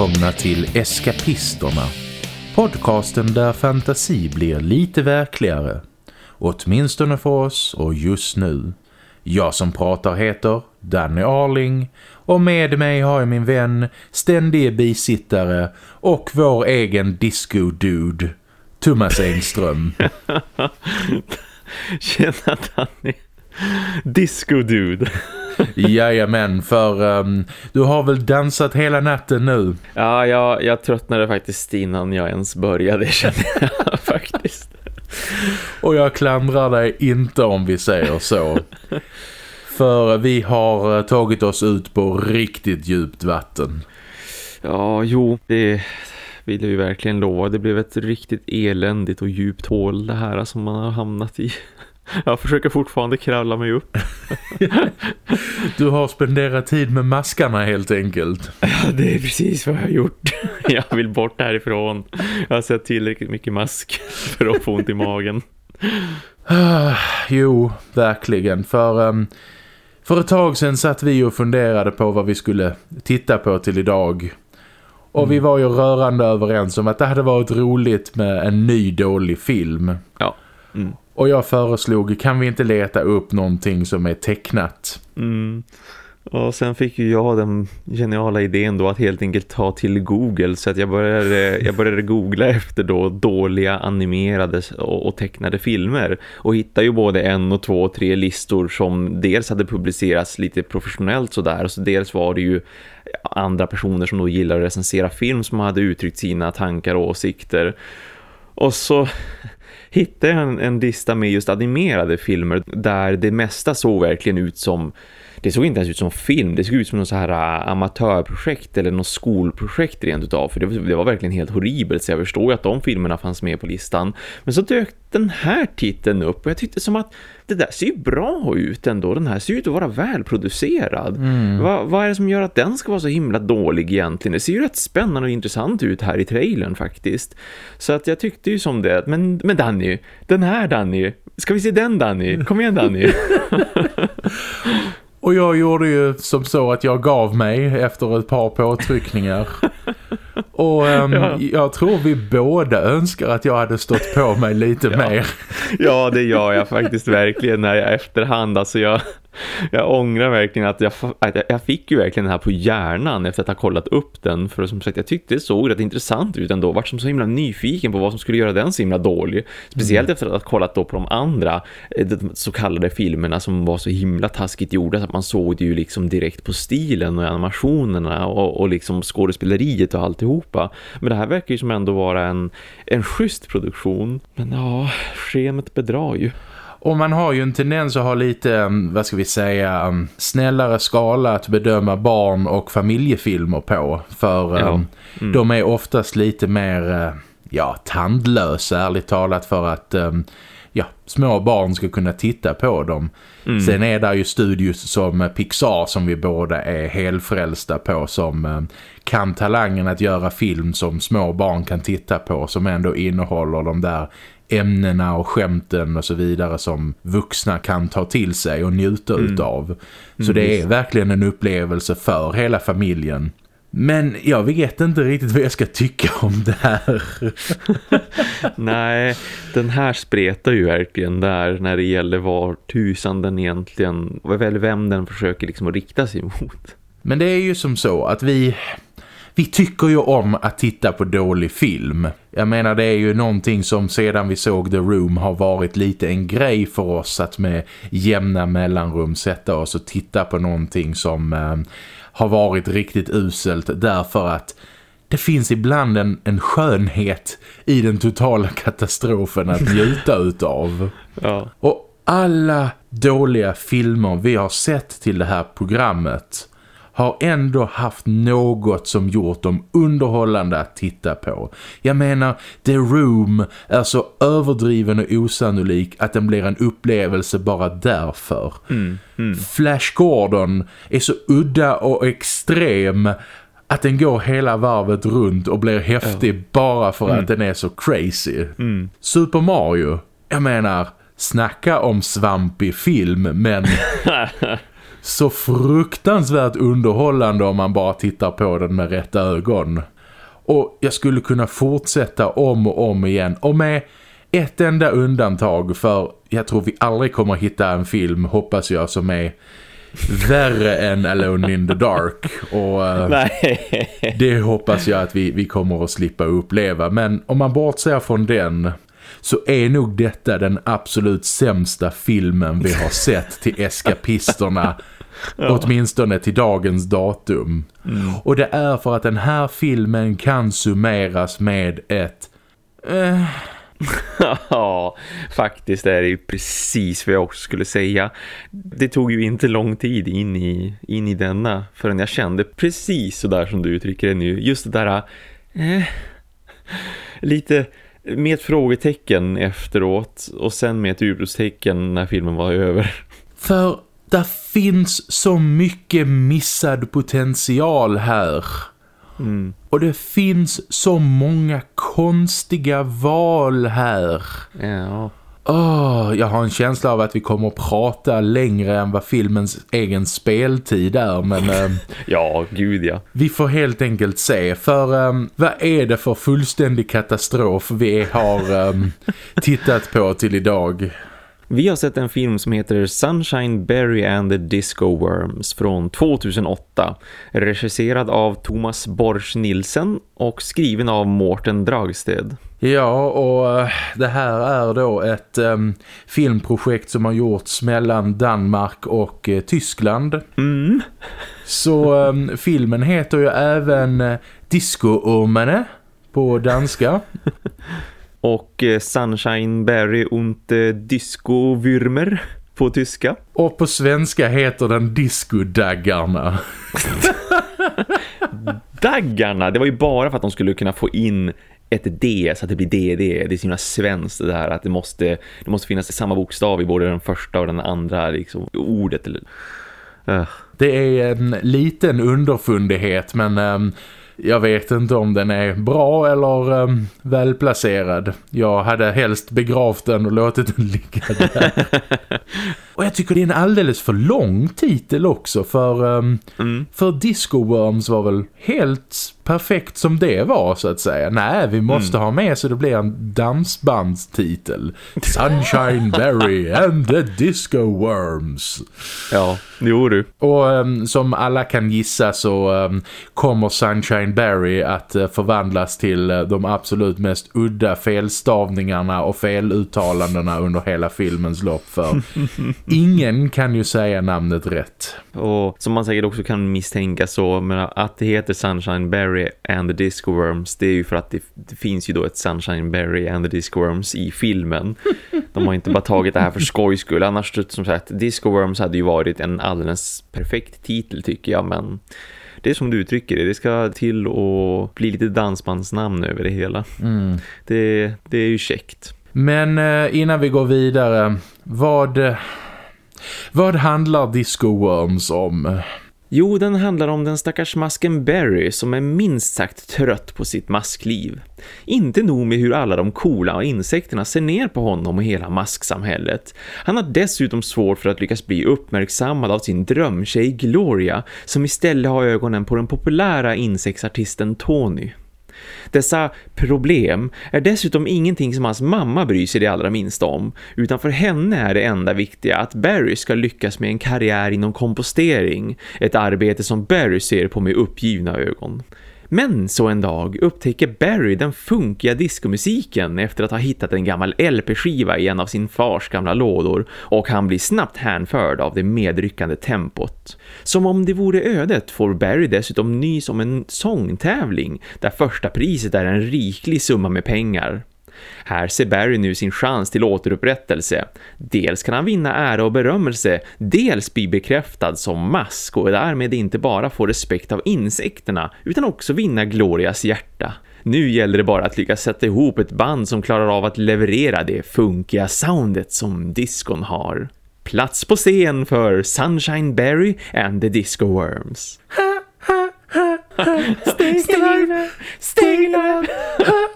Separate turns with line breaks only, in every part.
Välkomna till Eskapisterna. Podcasten där fantasi blir lite verkligare. Åtminstone för oss och just nu. Jag som pratar heter Danny Arling och med mig har jag min vän, ständige bisittare och vår egen disco-dude, Thomas Engström.
Tjena Danny. Disco-dude.
Jajamän, för um, du har väl dansat hela natten nu?
Ja, jag, jag tröttnade faktiskt innan jag ens började, känner jag faktiskt.
Och jag klandrar dig inte om vi säger så. För vi har eh, tagit oss ut på riktigt djupt vatten.
Ja, jo, det vill jag ju verkligen lova. Det blev ett riktigt eländigt och djupt hål det här som man har hamnat i. Jag försöker fortfarande kravla mig upp.
du har spenderat tid med maskarna helt enkelt.
Ja, det är precis vad jag har gjort. Jag vill bort härifrån. Jag har sett tillräckligt mycket mask för att få ont i magen.
jo, verkligen. För, um, för ett tag sedan satt vi och funderade på vad vi skulle titta på till idag. Och mm. vi var ju rörande överens om att det hade varit roligt med en ny dålig film.
Ja. Mm.
Och jag föreslog, kan vi inte leta upp någonting som är tecknat?
Mm. Och sen fick ju jag den geniala idén då att helt enkelt ta till Google så att jag började, jag började googla efter då dåliga animerade och, och tecknade filmer och hittade ju både en och två och tre listor som dels hade publicerats lite professionellt sådär och så dels var det ju andra personer som då gillar att recensera film som hade uttryckt sina tankar och åsikter och så hittade jag en, en lista med just animerade filmer där det mesta såg verkligen ut som det såg inte ens ut som film, det såg ut som något så här äh, amatörprojekt eller något skolprojekt rent utav för det, det var verkligen helt horribelt så jag förstår ju att de filmerna fanns med på listan men så dök den här titeln upp och jag tyckte som att det där ser ju bra ut ändå, den här ser ut att vara välproducerad mm. Va, vad är det som gör att den ska vara så himla dålig egentligen? Det ser ju rätt spännande och intressant ut här i trailern faktiskt så att jag tyckte ju som det, men, men Danny, den här Danny, ska vi se den Danny? Kom igen Danny!
Och jag gjorde ju som så att jag gav mig efter ett par påtryckningar. Och um, ja. jag tror vi båda önskar att jag hade stått på mig lite
ja.
mer.
Ja, det gör jag faktiskt verkligen när jag efterhand. Alltså jag, jag ångrar verkligen att jag, att jag fick ju verkligen den här på hjärnan efter att ha kollat upp den. För som sagt, jag tyckte det såg rätt intressant ut ändå. Vart som så himla nyfiken på vad som skulle göra den så himla dålig. Speciellt mm. efter att ha kollat då på de andra eh, de så kallade filmerna som var så himla taskigt gjorda. Så att man såg det ju liksom direkt på stilen och animationerna och, och liksom skådespeleriet och alltihopa. Men det här verkar ju som ändå vara en, en schysst produktion. Men ja, schemet bedrar ju.
Och man har ju en tendens att ha lite, mm, vad ska vi säga, mm, snällare skala att bedöma barn- och familjefilmer på. För ja. Mm, mm. de är oftast lite mer, ja, tandlösa ärligt talat för att ja, små barn ska kunna titta på dem. Mm. Sen är det ju studios som Pixar som vi båda är helfrälsta på som kan talangen att göra film som små barn kan titta på som ändå innehåller de där ämnena och skämten och så vidare som vuxna kan ta till sig och njuta mm. utav. Så mm, det är verkligen en upplevelse för hela familjen. Men jag vet inte riktigt vad jag ska tycka om det här.
Nej, den här spretar ju verkligen där när det gäller var tusan den egentligen, vem den försöker liksom att rikta sig mot.
Men det är ju som så att vi vi tycker ju om att titta på dålig film. Jag menar det är ju någonting som sedan vi såg The Room har varit lite en grej för oss att med jämna mellanrum sätta oss och titta på någonting som eh, har varit riktigt uselt därför att det finns ibland en, en skönhet i den totala katastrofen att njuta utav.
Ja.
Och alla dåliga filmer vi har sett till det här programmet har ändå haft något som gjort dem underhållande att titta på. Jag menar, The Room är så överdriven och osannolik att den blir en upplevelse bara därför.
Mm, mm.
Flash Gordon är så udda och extrem att den går hela varvet runt och blir häftig ja. bara för mm. att den är så crazy.
Mm.
Super Mario, jag menar, snacka om svampig film, men så fruktansvärt underhållande om man bara tittar på den med rätta ögon. Och jag skulle kunna fortsätta om och om igen. Och med ett enda undantag för jag tror vi aldrig kommer hitta en film, hoppas jag, som är värre än Alone in the Dark. Och uh, det hoppas jag att vi, vi kommer att slippa uppleva. Men om man bortser från den så är nog detta den absolut sämsta filmen vi har sett till eskapisterna ja. åtminstone till dagens datum. Mm. Och det är för att den här filmen kan summeras med ett...
Eh... ja, faktiskt är det ju precis vad jag också skulle säga. Det tog ju inte lång tid in i, in i denna förrän jag kände precis så där som du uttrycker det nu. Just det där... Eh, lite med ett frågetecken efteråt och sen med ett utropstecken när filmen var över.
För det finns så mycket missad potential här. Mm. Och det finns så många konstiga val här.
Ja.
Oh, jag har en känsla av att vi kommer att prata längre än vad filmens egen speltid är. Men, eh,
ja, gud ja.
Vi får helt enkelt se. För eh, vad är det för fullständig katastrof vi har eh, tittat på till idag?
Vi har sett en film som heter Sunshine Berry and the Disco Worms från 2008. Regisserad av Thomas Borsch Nilsen och skriven av Mårten Dragsted.
Ja, och eh, det här är då ett um, filmprojekt som har gjorts mellan Danmark och uh, Tyskland.
Mm.
Så um, filmen heter ju även uh, Disco-ormene på danska.
och uh, Sunshine Berry und uh, Disco-würmer på tyska.
Och på svenska heter den Disco-daggarna.
Daggarna, det var ju bara för att de skulle kunna få in ett D så att det blir DD. Det är så himla svenskt det där att det måste, det måste finnas samma bokstav i både den första och den andra liksom, ordet. Eller,
uh. Det är en liten underfundighet men um, jag vet inte om den är bra eller um, välplacerad. Jag hade helst begravt den och låtit den ligga där. och jag tycker det är en alldeles för lång titel också för, um, mm. för Disco Worms var väl helt perfekt som det var så att säga. Nej, vi måste mm. ha med så det blir en dansbandstitel. Sunshine Berry and the Disco Worms.
Ja, jo du.
Och um, som alla kan gissa så um, kommer Sunshine Berry att uh, förvandlas till uh, de absolut mest udda felstavningarna och feluttalandena under hela filmens lopp för ingen kan ju säga namnet rätt.
Och som man säkert också kan misstänka så men att det heter Sunshine Berry and the Disco Worms det är ju för att det, det, finns ju då ett Sunshine Berry and the Disco Worms i filmen. De har inte bara tagit det här för skojs skull. Annars som sagt, Disco Worms hade ju varit en alldeles perfekt titel tycker jag men det är som du uttrycker det, det ska till att bli lite dansbandsnamn över det hela.
Mm.
Det, det är ju käckt.
Men eh, innan vi går vidare, vad, vad handlar Disco Worms om?
Jo, den handlar om den stackars masken Barry som är minst sagt trött på sitt maskliv. Inte nog med hur alla de coola insekterna ser ner på honom och hela masksamhället. Han har dessutom svårt för att lyckas bli uppmärksammad av sin drömtjej Gloria som istället har ögonen på den populära insektsartisten Tony. Dessa problem är dessutom ingenting som hans mamma bryr sig det allra minsta om utan för henne är det enda viktiga att Barry ska lyckas med en karriär inom kompostering, ett arbete som Barry ser på med uppgivna ögon. Men så en dag upptäcker Barry den funkiga diskomusiken efter att ha hittat en gammal LP-skiva i en av sin fars gamla lådor och han blir snabbt hänförd av det medryckande tempot. Som om det vore ödet får Barry dessutom nys om en sångtävling där första priset är en riklig summa med pengar. Här ser Barry nu sin chans till återupprättelse. Dels kan han vinna ära och berömmelse, dels bli bekräftad som mask och därmed inte bara få respekt av insekterna utan också vinna Glorias hjärta. Nu gäller det bara att lyckas sätta ihop ett band som klarar av att leverera det funkiga soundet som diskon har. Plats på scen för Sunshine Berry and the Disco Worms. Steven! Steven!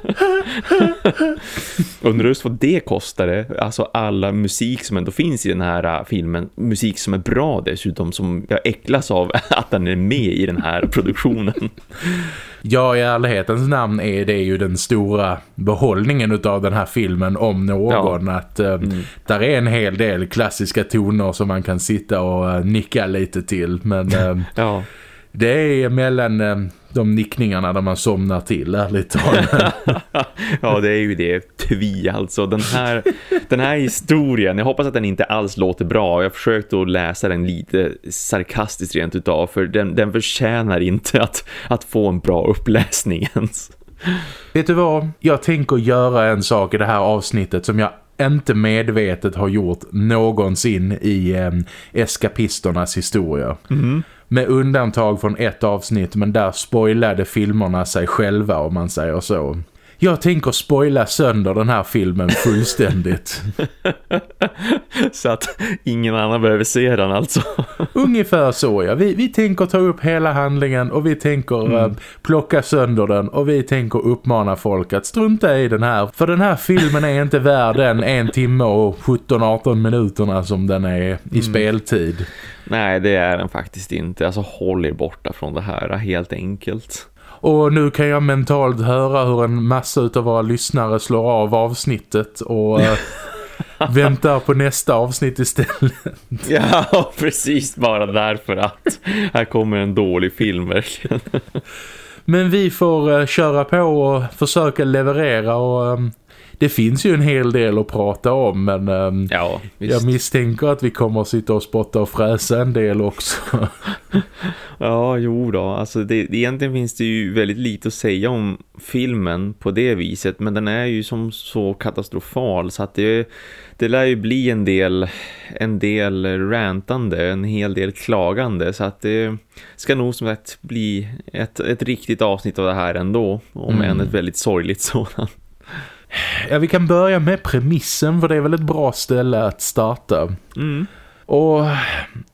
Undrar just vad det kostade. Alltså alla musik som ändå finns i den här äh, filmen. Musik som är bra dessutom. Som jag äcklas av att den är med i den här produktionen.
Ja, i ärlighetens namn är det ju den stora behållningen av den här filmen om någon. Ja. Att äh, mm. där är en hel del klassiska toner som man kan sitta och äh, nicka lite till. Men äh, ja. Det är mellan de nickningarna där man somnar till, ärligt talat.
ja, det är ju det. Tvi alltså. Den här, den här historien, jag hoppas att den inte alls låter bra. Jag har försökt att läsa den lite sarkastiskt rent utav. För den, den förtjänar inte att, att få en bra uppläsning ens.
Vet du vad? Jag tänker göra en sak i det här avsnittet som jag inte medvetet har gjort någonsin i eh, eskapisternas historia. Mm. Med undantag från ett avsnitt men där spoilade filmerna sig själva om man säger så. Jag tänker spoila sönder den här filmen fullständigt.
så att ingen annan behöver se den alltså.
Ungefär så, ja. Vi, vi tänker ta upp hela handlingen och vi tänker mm. uh, plocka sönder den och vi tänker uppmana folk att strunta i den här. För den här filmen är inte värd den en timme och 17-18 minuterna som den är i mm. speltid.
Nej, det är den faktiskt inte. Alltså håll er borta från det här helt enkelt.
Och nu kan jag mentalt höra hur en massa av våra lyssnare slår av avsnittet och äh, väntar på nästa avsnitt istället.
Ja, precis bara därför att här kommer en dålig film verkligen.
Men vi får uh, köra på och försöka leverera och um, det finns ju en hel del att prata om men um, ja, jag misstänker att vi kommer att sitta och spotta och fräsa en del också.
ja, jo då. Alltså det, egentligen finns det ju väldigt lite att säga om filmen på det viset men den är ju som så katastrofal så att det, det lär ju bli en del, en del rantande, en hel del klagande så att det ska nog som sagt bli ett, ett riktigt avsnitt av det här ändå om mm. än ett väldigt sorgligt sådant.
Ja, vi kan börja med premissen för det är väl ett bra ställe att starta. Mm. Och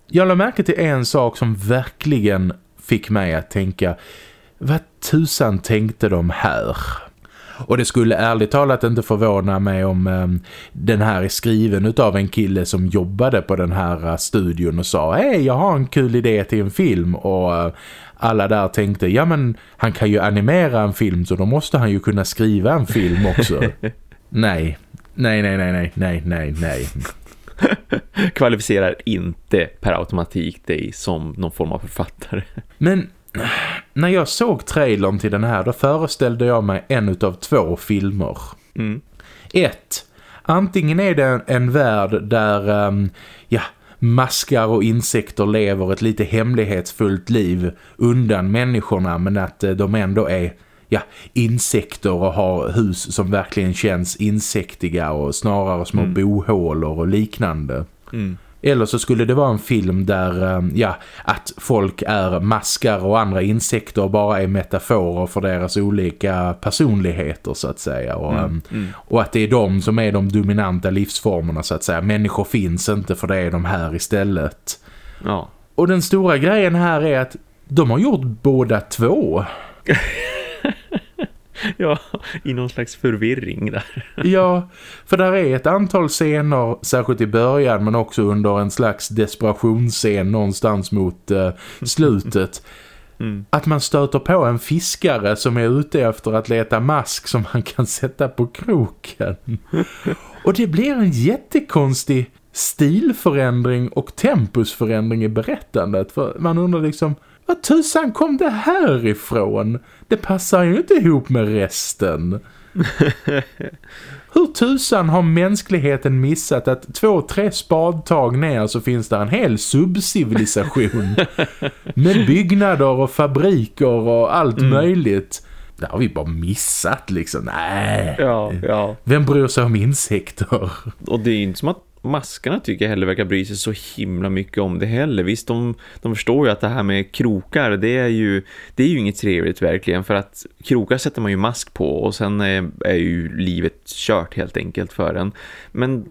jag lade märke till en sak som verkligen fick mig att tänka vad tusan tänkte de här? Och det skulle ärligt talat inte förvåna mig om um, den här är skriven av en kille som jobbade på den här uh, studion och sa Hej, jag har en kul idé till en film och uh, alla där tänkte, ja men han kan ju animera en film så då måste han ju kunna skriva en film också. nej, nej, nej, nej, nej, nej, nej, nej.
Kvalificerar inte per automatik dig som någon form av författare.
Men när jag såg trailern till den här då föreställde jag mig en av två filmer. Mm. Ett, antingen är det en, en värld där um, ja, maskar och insekter lever ett lite hemlighetsfullt liv undan människorna men att eh, de ändå är ja, insekter och har hus som verkligen känns insektiga och snarare små mm. bohålor och liknande. Mm. Eller så skulle det vara en film där eh, ja, att folk är maskar och andra insekter bara är metaforer för deras olika personligheter så att säga. Och, mm, ehm, mm. och att det är de som är de dominanta livsformerna så att säga. Människor finns inte för det är de här istället. Ja. Och den stora grejen här är att de har gjort båda två.
ja, i någon slags förvirring där.
ja, för där är ett antal scener, särskilt i början men också under en slags desperationsscen någonstans mot uh, slutet. Mm. Att man stöter på en fiskare som är ute efter att leta mask som man kan sätta på kroken. Och det blir en jättekonstig stilförändring och tempusförändring i berättandet. För man undrar liksom, vad tusan kom det här ifrån? Det passar ju inte ihop med resten. Hur tusan har mänskligheten missat att två, tre spadtag ner så finns det en hel subcivilisation med byggnader och fabriker och allt mm. möjligt. Det har vi bara missat liksom. Nej.
Ja, ja.
Vem bryr sig om insekter?
Och det är inte som att maskarna tycker jag heller verkar bry sig så himla mycket om det heller. Visst, de, de förstår ju att det här med krokar, det är ju, det är ju inget trevligt verkligen. För att krokar sätter man ju mask på och sen är, är ju livet kört helt enkelt för en. Men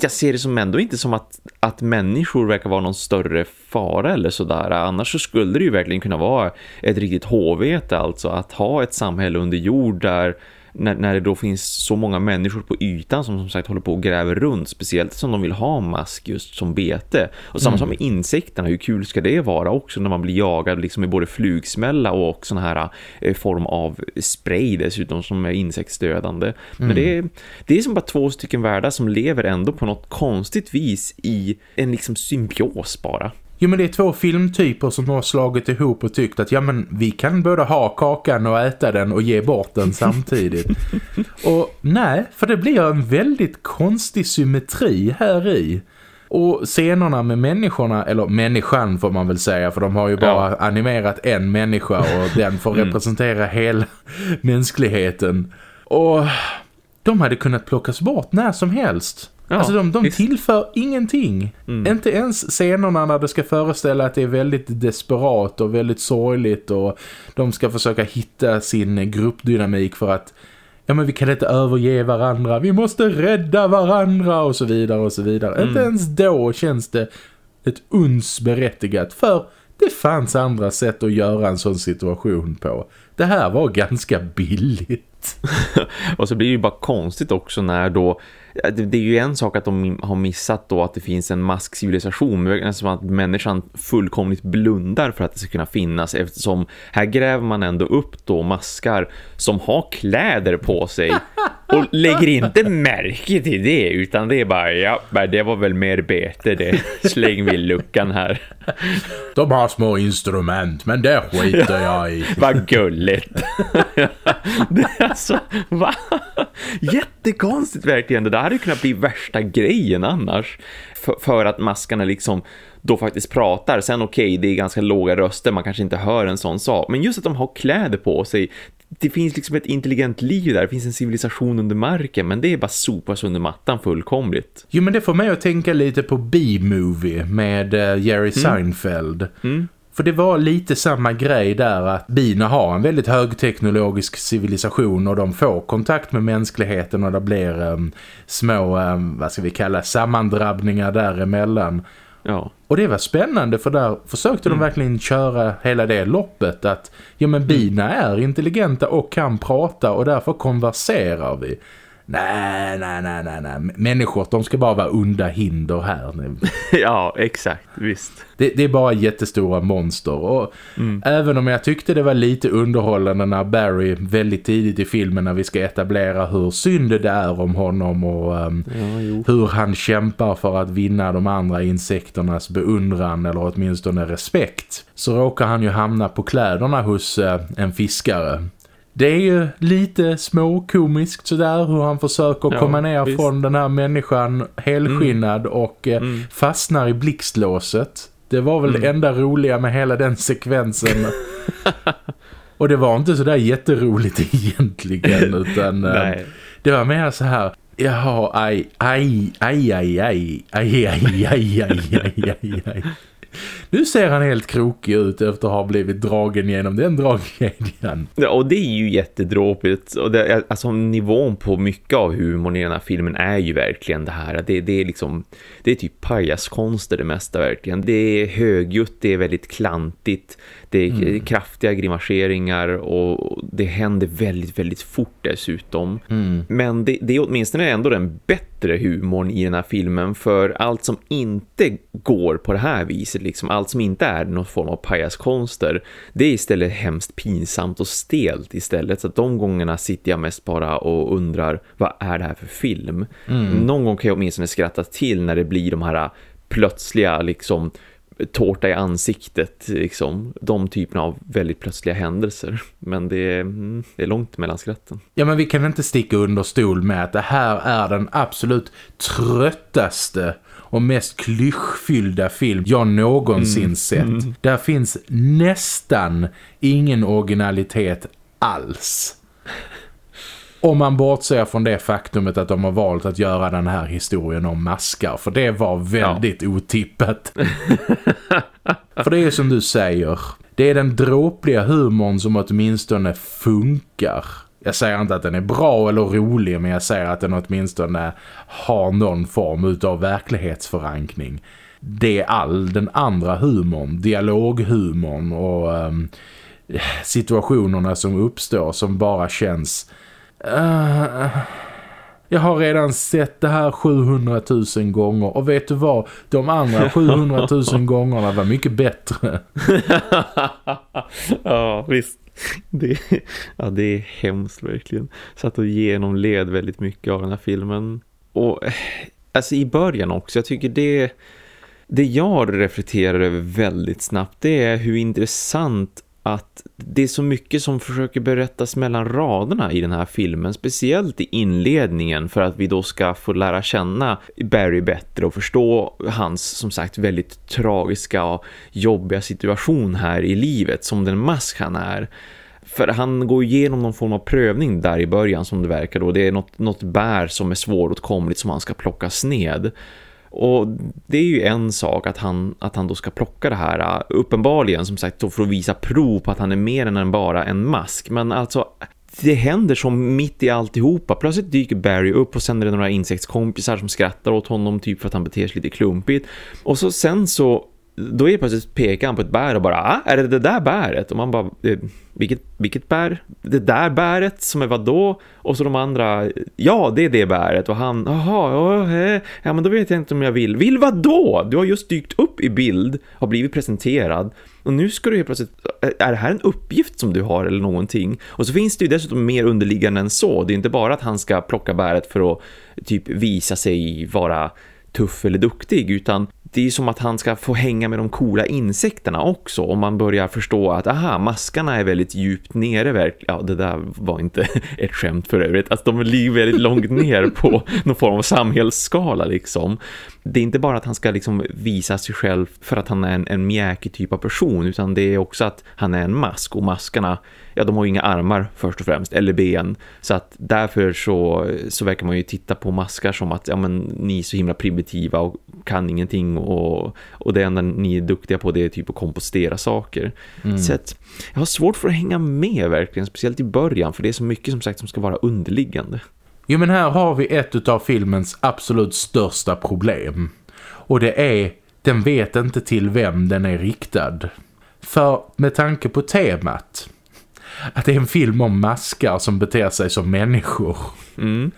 jag ser det som ändå inte som att, att människor verkar vara någon större fara eller sådär. Annars så skulle det ju verkligen kunna vara ett riktigt håvete alltså. Att ha ett samhälle under jord där när, när det då finns så många människor på ytan som som sagt håller på och gräver runt, speciellt som de vill ha mask just som bete. Och samma mm. som med insekterna, hur kul ska det vara också när man blir jagad liksom med både flugsmälla och sån här eh, form av spray dessutom som är insektsdödande. Mm. Men det är, det är som bara två stycken världar som lever ändå på något konstigt vis i en liksom symbios bara.
Jo men det är två filmtyper som har slagit ihop och tyckt att ja men vi kan både ha kakan och äta den och ge bort den samtidigt. och nej, för det blir en väldigt konstig symmetri här i. Och scenerna med människorna, eller människan får man väl säga för de har ju bara ja. animerat en människa och den får mm. representera hela mänskligheten. Och de hade kunnat plockas bort när som helst. Ja, alltså de, de tillför ingenting. Mm. Inte ens scenerna när det ska föreställa att det är väldigt desperat och väldigt sorgligt och de ska försöka hitta sin gruppdynamik för att ja men vi kan inte överge varandra, vi måste rädda varandra och så vidare och så vidare. Mm. Inte ens då känns det ett uns berättigat för det fanns andra sätt att göra en sån situation på. Det här var ganska billigt.
och så blir det ju bara konstigt också när då det är ju en sak att de har missat då att det finns en maskcivilisation men som att människan fullkomligt blundar för att det ska kunna finnas eftersom här gräver man ändå upp då maskar som har kläder på sig och lägger inte märke till det utan det är bara, ja, det var väl mer bete det. Släng vi luckan här.
De har små instrument, men det skiter jag i.
Vad gulligt. det är alltså, va? Jättekonstigt verkligen. Det där hade kunnat bli värsta grejen annars. För, för att maskarna liksom då faktiskt pratar. Sen okej, okay, det är ganska låga röster, man kanske inte hör en sån sak. Men just att de har kläder på sig, det finns liksom ett intelligent liv där, det finns en civilisation under marken, men det är bara sopas under mattan fullkomligt.
Jo, men det får mig att tänka lite på B-movie med uh, Jerry mm. Seinfeld. Mm. För det var lite samma grej där att bina har en väldigt högteknologisk civilisation och de får kontakt med mänskligheten och det blir um, små, um, vad ska vi kalla, sammandrabbningar däremellan. Ja. Och det var spännande för där försökte mm. de verkligen köra hela det loppet att ja men bina är intelligenta och kan prata och därför konverserar vi. Nej, nej, nej, nej, nej. Människor, de ska bara vara onda hinder här.
ja, exakt, visst.
Det, det, är bara jättestora monster. Och mm. även om jag tyckte det var lite underhållande när Barry väldigt tidigt i filmen när vi ska etablera hur synd det är om honom och um, ja, hur han kämpar för att vinna de andra insekternas beundran eller åtminstone respekt. Så råkar han ju hamna på kläderna hos uh, en fiskare det är ju lite småkomiskt sådär hur han försöker ja, komma ner visst. från den här människan helskinnad mm. och eh, mm. fastnar i blixtlåset. Det var väl mm. det enda roliga med hela den sekvensen. och det var inte sådär jätteroligt egentligen utan eh, det var mer så här Jaha, aj, aj, aj, aj, aj, aj, aj, aj, aj, aj, aj, aj nu ser han helt krokig ut efter att ha blivit dragen genom den dragkedjan.
Ja, och det är ju jättedråpigt. Och det, alltså nivån på mycket av humorn i den här filmen är ju verkligen det här. Det, det är liksom, det är typ pajaskonster det mesta verkligen. Det är högljutt, det är väldigt klantigt. Det är mm. kraftiga grimaseringar och det händer väldigt, väldigt fort dessutom. Mm. Men det, det är åtminstone ändå den bättre humorn i den här filmen för allt som inte går på det här viset, liksom allt som inte är någon form av pajaskonster, det är istället hemskt pinsamt och stelt istället. Så att de gångerna sitter jag mest bara och undrar, vad är det här för film? Mm. Någon gång kan jag åtminstone skratta till när det blir de här plötsliga liksom tårta i ansiktet liksom. De typerna av väldigt plötsliga händelser. Men det är, mm, det är långt mellan skratten.
Ja men vi kan inte sticka under stol med att det här är den absolut tröttaste och mest klyschfyllda film jag någonsin mm. sett. Mm. Där finns nästan ingen originalitet alls. Om man bortser från det faktumet att de har valt att göra den här historien om maskar. För det var väldigt ja. otippat. för det är som du säger. Det är den dråpliga humorn som åtminstone funkar. Jag säger inte att den är bra eller rolig men jag säger att den åtminstone har någon form av verklighetsförankring. Det är all den andra humorn, dialoghumorn och um, situationerna som uppstår som bara känns... Uh, jag har redan sett det här 700 000 gånger och vet du vad? De andra 700 000 gångerna var mycket bättre.
ja, visst. Det, ja, det är hemskt verkligen. Satt och genomled väldigt mycket av den här filmen. Och eh, alltså i början också, jag tycker det det jag reflekterar över väldigt snabbt det är hur intressant att det är så mycket som försöker berättas mellan raderna i den här filmen, speciellt i inledningen för att vi då ska få lära känna Barry bättre och förstå hans som sagt väldigt tragiska och jobbiga situation här i livet som den mask han är. För han går igenom någon form av prövning där i början som det verkar då. Det är något, något bär som är svåråtkomligt som han ska plocka ned. Och det är ju en sak att han, att han då ska plocka det här. Äh, uppenbarligen som sagt då för att visa prov på att han är mer än bara en mask. Men alltså det händer som mitt i alltihopa. Plötsligt dyker Barry upp och sen är det några insektskompisar som skrattar åt honom typ för att han beter sig lite klumpigt. Och så sen så då är plötsligt pekar han på ett bär och bara, ah, är det det där bäret? Och man bara, eh, vilket, vilket bär? Det där bäret som är vad då? Och så de andra, ja det är det bäret. Och han, jaha, ja men då vet jag inte om jag vill. Vill vad då? Du har just dykt upp i bild, har blivit presenterad. Och nu ska du helt plötsligt, är det här en uppgift som du har eller någonting? Och så finns det ju dessutom mer underliggande än så. Det är inte bara att han ska plocka bäret för att typ visa sig vara tuff eller duktig utan det är som att han ska få hänga med de coola insekterna också om man börjar förstå att aha, maskarna är väldigt djupt nere verkligen. ja det där var inte ett skämt för övrigt alltså de ligger väldigt långt ner på någon form av samhällsskala liksom det är inte bara att han ska liksom visa sig själv för att han är en, en mjäkig typ av person utan det är också att han är en mask och maskarna ja de har ju inga armar först och främst, eller ben. Så att därför så, så verkar man ju titta på maskar som att ja, men, ni är så himla primitiva och kan ingenting och, och det enda ni är duktiga på det är typ att kompostera saker. Mm. Så att jag har svårt för att hänga med verkligen, speciellt i början för det är så mycket som sagt som ska vara underliggande.
Jo men här har vi ett av filmens absolut största problem. Och det är, den vet inte till vem den är riktad. För med tanke på temat att det är en film om maskar som beter sig som människor. Mm.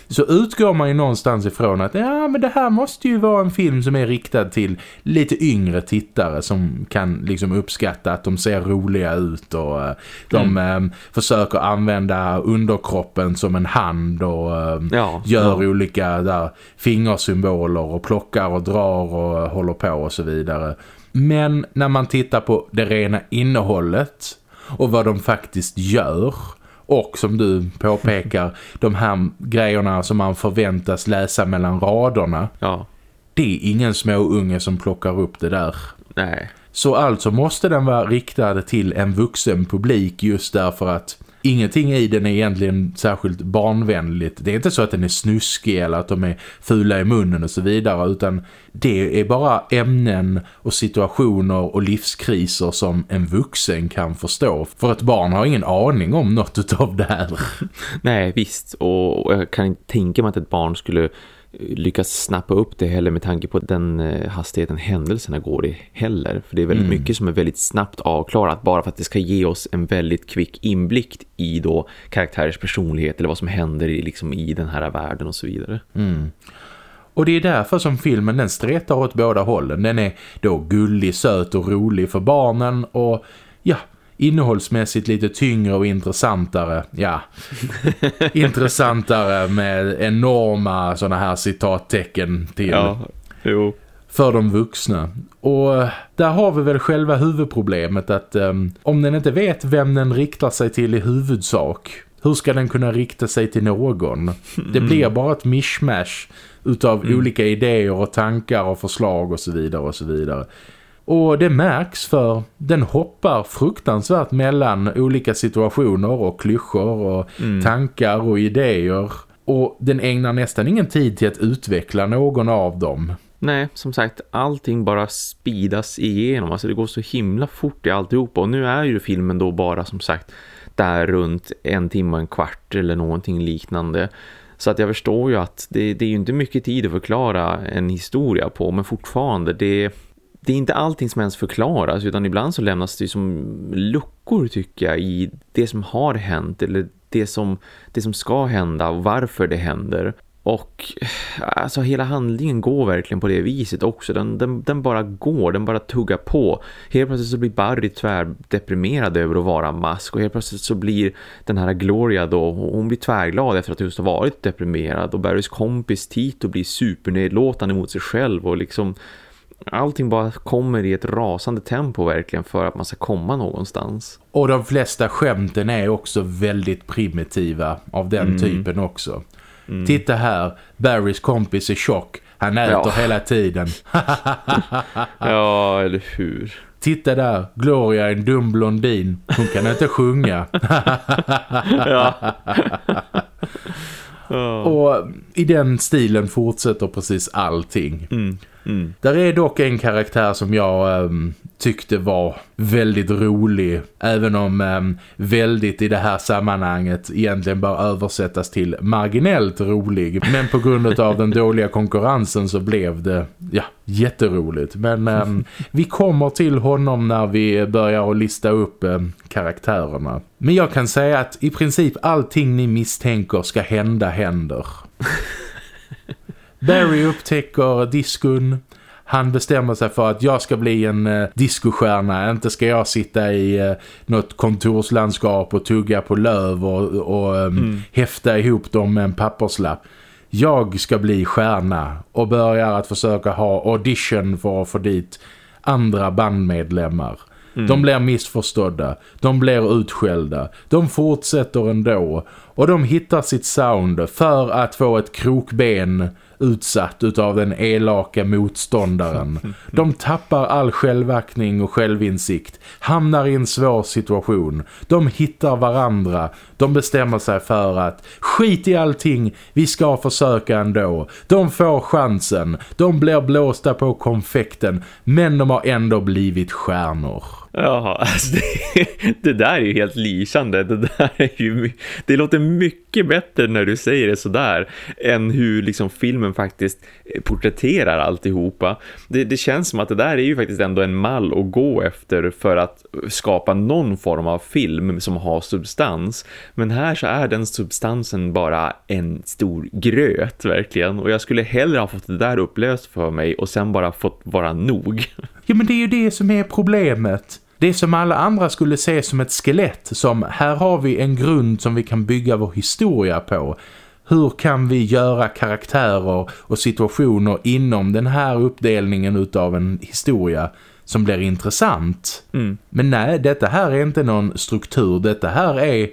Så utgår man ju någonstans ifrån att ja men det här måste ju vara en film som är riktad till lite yngre tittare som kan liksom uppskatta att de ser roliga ut och uh, de mm. um, försöker använda underkroppen som en hand och um, ja, gör ja. olika där fingersymboler och plockar och drar och håller på och så vidare. Men när man tittar på det rena innehållet och vad de faktiskt gör. Och som du påpekar, de här grejerna som man förväntas läsa mellan raderna. Ja. Det är ingen små unge som plockar upp det där.
Nej.
Så alltså måste den vara riktad till en vuxen publik just därför att ingenting i den är egentligen särskilt barnvänligt. Det är inte så att den är snuskig eller att de är fula i munnen och så vidare utan det är bara ämnen och situationer och livskriser som en vuxen kan förstå. För ett barn har ingen aning om något av det här.
Nej, visst. Och jag kan inte tänka mig att ett barn skulle lyckas snappa upp det heller med tanke på den eh, hastigheten händelserna går i heller. För det är väldigt mm. mycket som är väldigt snabbt avklarat bara för att det ska ge oss en väldigt kvick inblick i då karaktärers personlighet eller vad som händer i, liksom, i den här världen och så vidare.
Mm. Och det är därför som filmen den stretar åt båda hållen. Den är då gullig, söt och rolig för barnen och ja, innehållsmässigt lite tyngre och intressantare. Ja, intressantare med enorma sådana här citattecken till. Ja, jo. För de vuxna. Och där har vi väl själva huvudproblemet att um, om den inte vet vem den riktar sig till i huvudsak, hur ska den kunna rikta sig till någon? Det blir bara ett mishmash utav mm. olika idéer och tankar och förslag och så vidare och så vidare. Och det märks för den hoppar fruktansvärt mellan olika situationer och klyschor och mm. tankar och idéer. Och den ägnar nästan ingen tid till att utveckla någon av dem.
Nej, som sagt, allting bara spidas igenom. Alltså det går så himla fort i alltihopa. Och nu är ju filmen då bara som sagt där runt en timme och en kvart eller någonting liknande. Så att jag förstår ju att det, det är ju inte mycket tid att förklara en historia på. Men fortfarande, det, det är inte allting som ens förklaras. Utan ibland så lämnas det som luckor tycker jag i det som har hänt. Eller det som, det som ska hända och varför det händer. Och alltså hela handlingen går verkligen på det viset också. Den, den, den bara går, den bara tuggar på. Helt plötsligt så blir Barry tvärdeprimerad över att vara mask. Och helt plötsligt så blir den här Gloria då, hon blir tvärglad efter att just ha varit deprimerad. Och Barrys kompis Tito blir supernedlåtande mot sig själv. Och liksom allting bara kommer i ett rasande tempo verkligen för att man ska komma någonstans.
Och de flesta skämten är också väldigt primitiva av den mm. typen också. Mm. Titta här, Barrys kompis är tjock. Han äter ja. hela tiden.
ja, eller hur?
Titta där, Gloria är en dum blondin. Hon kan inte sjunga. ja. Och i den stilen fortsätter precis allting. Mm. Mm. Där är dock en karaktär som jag um, tyckte var väldigt rolig. Även om um, väldigt i det här sammanhanget egentligen bara översättas till marginellt rolig. Men på grund av den dåliga konkurrensen så blev det ja, jätteroligt. Men um, vi kommer till honom när vi börjar att lista upp karaktärerna. Men jag kan säga att i princip allting ni misstänker ska hända händer. Barry upptäcker diskon. Han bestämmer sig för att jag ska bli en eh, diskostjärna. Inte ska jag sitta i eh, något kontorslandskap och tugga på löv och, och um, mm. häfta ihop dem med en papperslapp. Jag ska bli stjärna och börjar att försöka ha audition för att få dit andra bandmedlemmar. Mm. De blir missförstådda. De blir utskällda. De fortsätter ändå. Och de hittar sitt sound för att få ett krokben utsatt utav den elaka motståndaren. De tappar all självaktning och självinsikt, hamnar i en svår situation. De hittar varandra, de bestämmer sig för att skit i allting, vi ska försöka ändå. De får chansen, de blir blåsta på konfekten, men de har ändå blivit stjärnor.
Jaha, alltså det, det, där är ju helt lysande. Det, där är ju, det låter mycket bättre när du säger det sådär än hur liksom filmen faktiskt eh, porträtterar alltihopa. Det, det känns som att det där är ju faktiskt ändå en mall att gå efter för att skapa någon form av film som har substans. Men här så är den substansen bara en stor gröt verkligen. Och jag skulle hellre ha fått det där upplöst för mig och sen bara fått vara nog.
Ja men det är ju det som är problemet. Det som alla andra skulle se som ett skelett som här har vi en grund som vi kan bygga vår historia på. Hur kan vi göra karaktärer och situationer inom den här uppdelningen utav en historia som blir intressant? Mm. Men nej, detta här är inte någon struktur. Detta här är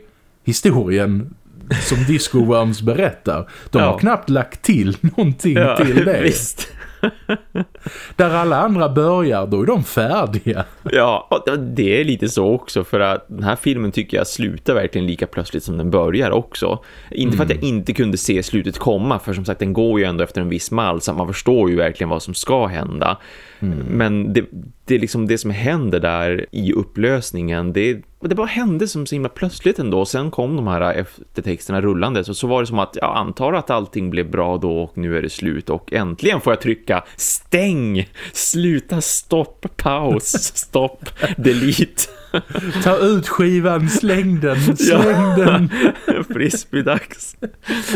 historien som Disco Worms berättar. De ja. har knappt lagt till någonting ja, till det. Visst. Där alla andra börjar, då är de färdiga.
Ja, det är lite så också för att den här filmen tycker jag slutar verkligen lika plötsligt som den börjar också. Inte mm. för att jag mm. inte kunde se slutet komma, för som sagt den går ju ändå efter en viss mall så man förstår ju verkligen vad som ska hända. Mm. Men det, det är liksom det som händer där i upplösningen, det, det bara hände som så himla plötsligt ändå. Sen kom de här eftertexterna rullande så, så var det som att jag antar att allting blev bra då och nu är det slut. Och äntligen får jag trycka stäng, sluta, stopp, paus, stopp, delete.
Ta ut skivan, släng den, släng den.
Frisbee-dags.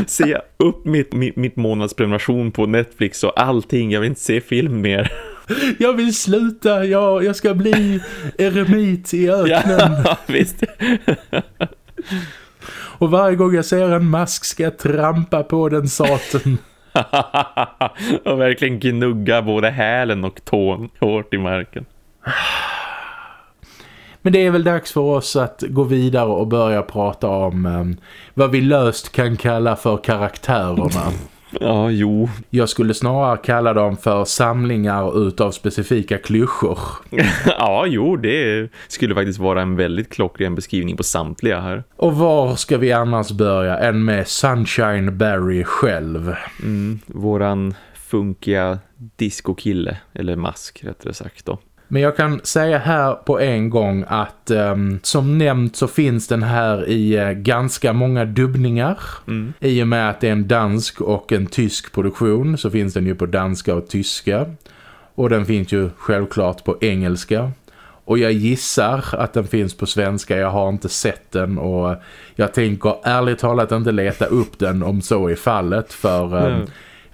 Se upp mitt, mitt, mitt månadsprenumeration på Netflix och allting. Jag vill inte se film mer.
Jag vill sluta, jag, jag ska bli eremit i öknen. Ja, visst. Och varje gång jag ser en mask ska jag trampa på den saten.
och verkligen gnugga både hälen och tån hårt i marken.
Men det är väl dags för oss att gå vidare och börja prata om um, vad vi löst kan kalla för karaktärerna.
Ja, jo.
Jag skulle snarare kalla dem för samlingar utav specifika klyschor.
ja, jo, det skulle faktiskt vara en väldigt klockren beskrivning på samtliga här.
Och var ska vi annars börja än med Sunshine Barry själv?
Mm, våran funkiga disco-kille, eller mask rättare sagt då.
Men jag kan säga här på en gång att um, som nämnt så finns den här i uh, ganska många dubbningar. Mm. I och med att det är en dansk och en tysk produktion så finns den ju på danska och tyska. Och den finns ju självklart på engelska. Och jag gissar att den finns på svenska. Jag har inte sett den och jag tänker ärligt talat inte leta upp den om så är fallet. För um,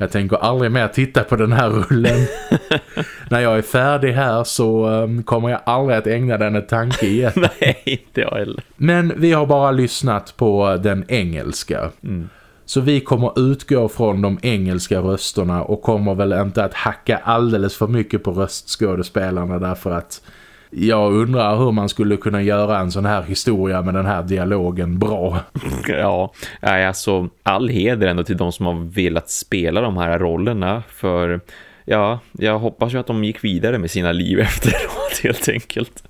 jag tänker aldrig mer titta på den här rullen. När jag är färdig här så um, kommer jag aldrig att ägna den en tanke igen.
Nej, inte jag heller.
Men vi har bara lyssnat på den engelska. Mm. Så vi kommer utgå från de engelska rösterna och kommer väl inte att hacka alldeles för mycket på röstskådespelarna därför att jag undrar hur man skulle kunna göra en sån här historia med den här dialogen bra.
Ja, alltså all heder ändå till de som har velat spela de här rollerna för ja, jag hoppas ju att de gick vidare med sina liv efteråt helt enkelt.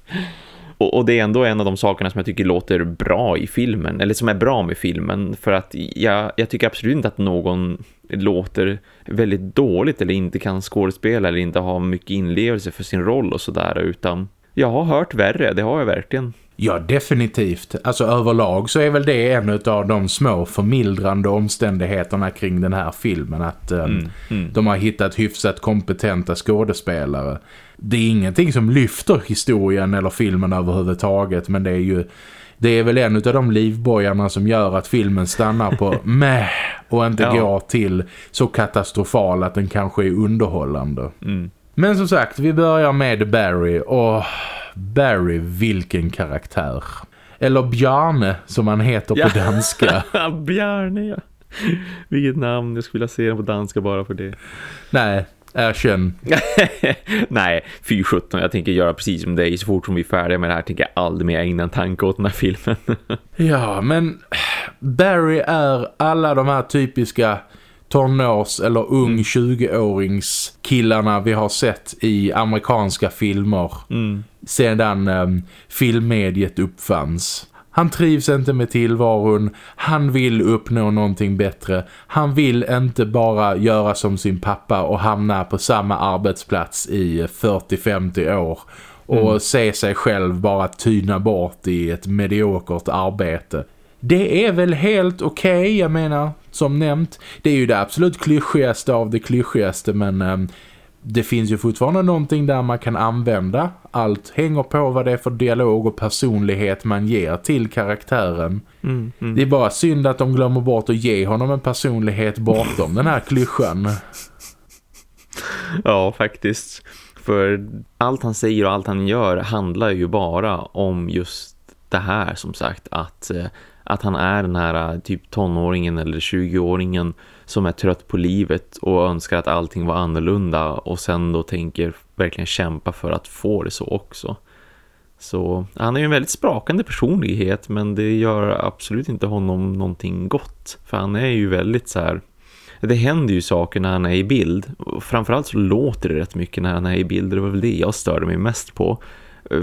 Och, och, det är ändå en av de sakerna som jag tycker låter bra i filmen. Eller som är bra med filmen. För att jag, jag tycker absolut inte att någon låter väldigt dåligt. Eller inte kan skådespela. Eller inte ha mycket inlevelse för sin roll och sådär. Utan jag har hört värre, det har jag verkligen.
Ja, definitivt. Alltså överlag så är väl det en av de små förmildrande omständigheterna kring den här filmen. Att um, mm, mm. de har hittat hyfsat kompetenta skådespelare. Det är ingenting som lyfter historien eller filmen överhuvudtaget. Men det är ju... Det är väl en av de livbojarna som gör att filmen stannar på meh och inte ja. går till så katastrofal att den kanske är underhållande. Mm. Men som sagt, vi börjar med Barry och Barry, vilken karaktär. Eller Bjarne som han heter ja. på danska.
Bjarne, ja. Vilket namn, jag skulle vilja se den på danska bara för det.
Nej, erkänn.
Nej, fy 17. Jag tänker göra precis som dig. Så fort som vi är färdiga med det här tänker jag aldrig mer ägna en tanke åt den här filmen.
ja, men Barry är alla de här typiska tonårs eller ung 20-årings mm. killarna vi har sett i amerikanska filmer mm. sedan um, filmmediet uppfanns. Han trivs inte med tillvaron, han vill uppnå någonting bättre. Han vill inte bara göra som sin pappa och hamna på samma arbetsplats i 40-50 år och mm. se sig själv bara tyna bort i ett mediokert arbete. Det är väl helt okej, okay, jag menar, som nämnt. Det är ju det absolut klyschigaste av det klyschigaste, men eh, det finns ju fortfarande någonting där man kan använda. Allt hänger på vad det är för dialog och personlighet man ger till karaktären. Mm, mm. Det är bara synd att de glömmer bort att ge honom en personlighet bortom den här klyschan.
Ja, faktiskt. För allt han säger och allt han gör handlar ju bara om just det här som sagt att eh, att han är den här äh, typ tonåringen eller 20-åringen som är trött på livet och önskar att allting var annorlunda och sen då tänker verkligen kämpa för att få det så också. Så äh, han är ju en väldigt sprakande personlighet men det gör absolut inte honom någonting gott. För han är ju väldigt så här... Det händer ju saker när han är i bild. Framförallt så låter det rätt mycket när han är i bild. Det var väl det jag störde mig mest på.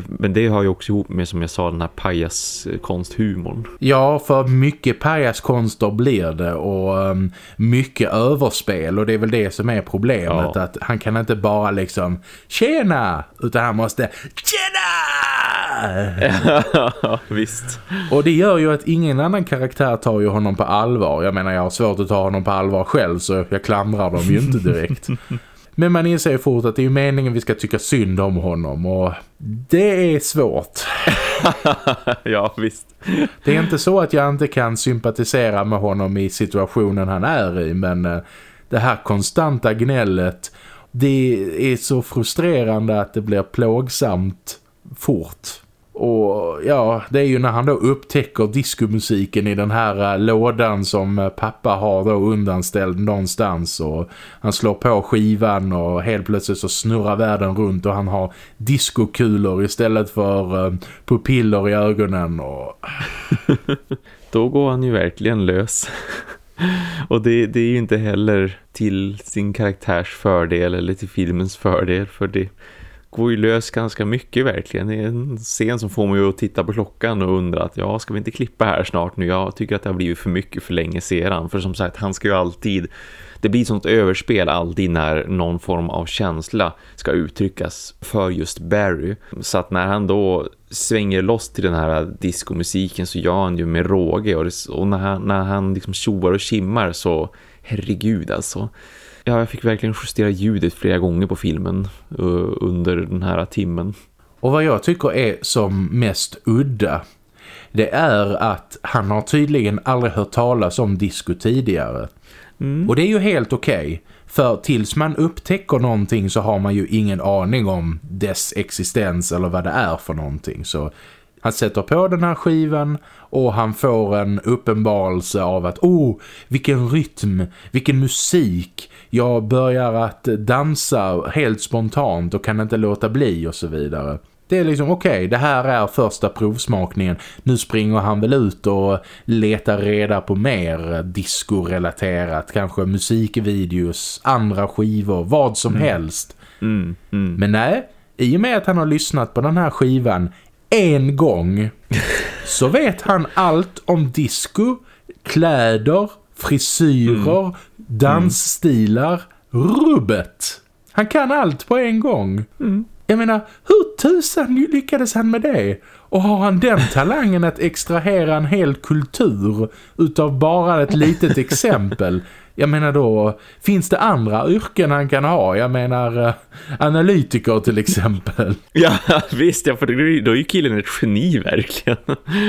Men det har ju också ihop med, som jag sa, den här pajaskonsthumorn.
Ja, för mycket pajaskonster blir det och um, mycket överspel och det är väl det som är problemet. Ja. Att han kan inte bara liksom tjena, utan han måste tjena!
Ja, visst.
Och det gör ju att ingen annan karaktär tar ju honom på allvar. Jag menar, jag har svårt att ta honom på allvar själv så jag klandrar dem ju inte direkt. Men man inser ju fort att det är meningen vi ska tycka synd om honom och det är svårt.
ja, visst.
Det är inte så att jag inte kan sympatisera med honom i situationen han är i men eh, det här konstanta gnället det är så frustrerande att det blir plågsamt fort. Och ja, det är ju när han då upptäcker diskomusiken i den här eh, lådan som eh, pappa har då undanställd någonstans och han slår på skivan och helt plötsligt så snurrar världen runt och han har diskokulor istället för eh, pupiller i ögonen och...
då går han ju verkligen lös. Och det, det är ju inte heller till sin karaktärs fördel eller till filmens fördel för det går ju lös ganska mycket verkligen. Det är en scen som får mig att titta på klockan och undra att ja, ska vi inte klippa här snart nu? Jag tycker att det har blivit för mycket för länge sedan. För som sagt, han ska ju alltid det blir sånt överspel alltid när någon form av känsla ska uttryckas för just Barry. Så att när han då svänger loss till den här diskomusiken så gör han ju med råge och, det, och när han, när han liksom tjoar och kimmar så herregud alltså. Ja, jag fick verkligen justera ljudet flera gånger på filmen uh, under den här timmen.
Och vad jag tycker är som mest udda det är att han har tydligen aldrig hört talas om disco tidigare. Mm. Och det är ju helt okej. Okay, för tills man upptäcker någonting så har man ju ingen aning om dess existens eller vad det är för någonting. Så han sätter på den här skivan och han får en uppenbarelse av att oh, vilken rytm, vilken musik. Jag börjar att dansa helt spontant och kan inte låta bli och så vidare. Det är liksom okej, okay, det här är första provsmakningen. Nu springer han väl ut och letar reda på mer disco-relaterat. Kanske musikvideos, andra skivor, vad som mm. helst. Mm, mm. Men nej, i och med att han har lyssnat på den här skivan en gång så vet han allt om disco, kläder, frisyrer, mm. dansstilar, rubbet. Han kan allt på en gång. Mm. Jag menar, hur tusan lyckades han med det? Och har han den talangen att extrahera en hel kultur utav bara ett litet exempel? Jag menar då, finns det andra yrken han kan ha? Jag menar, uh, analytiker till exempel.
Ja, visst. Ja, för då är ju killen ett geni verkligen.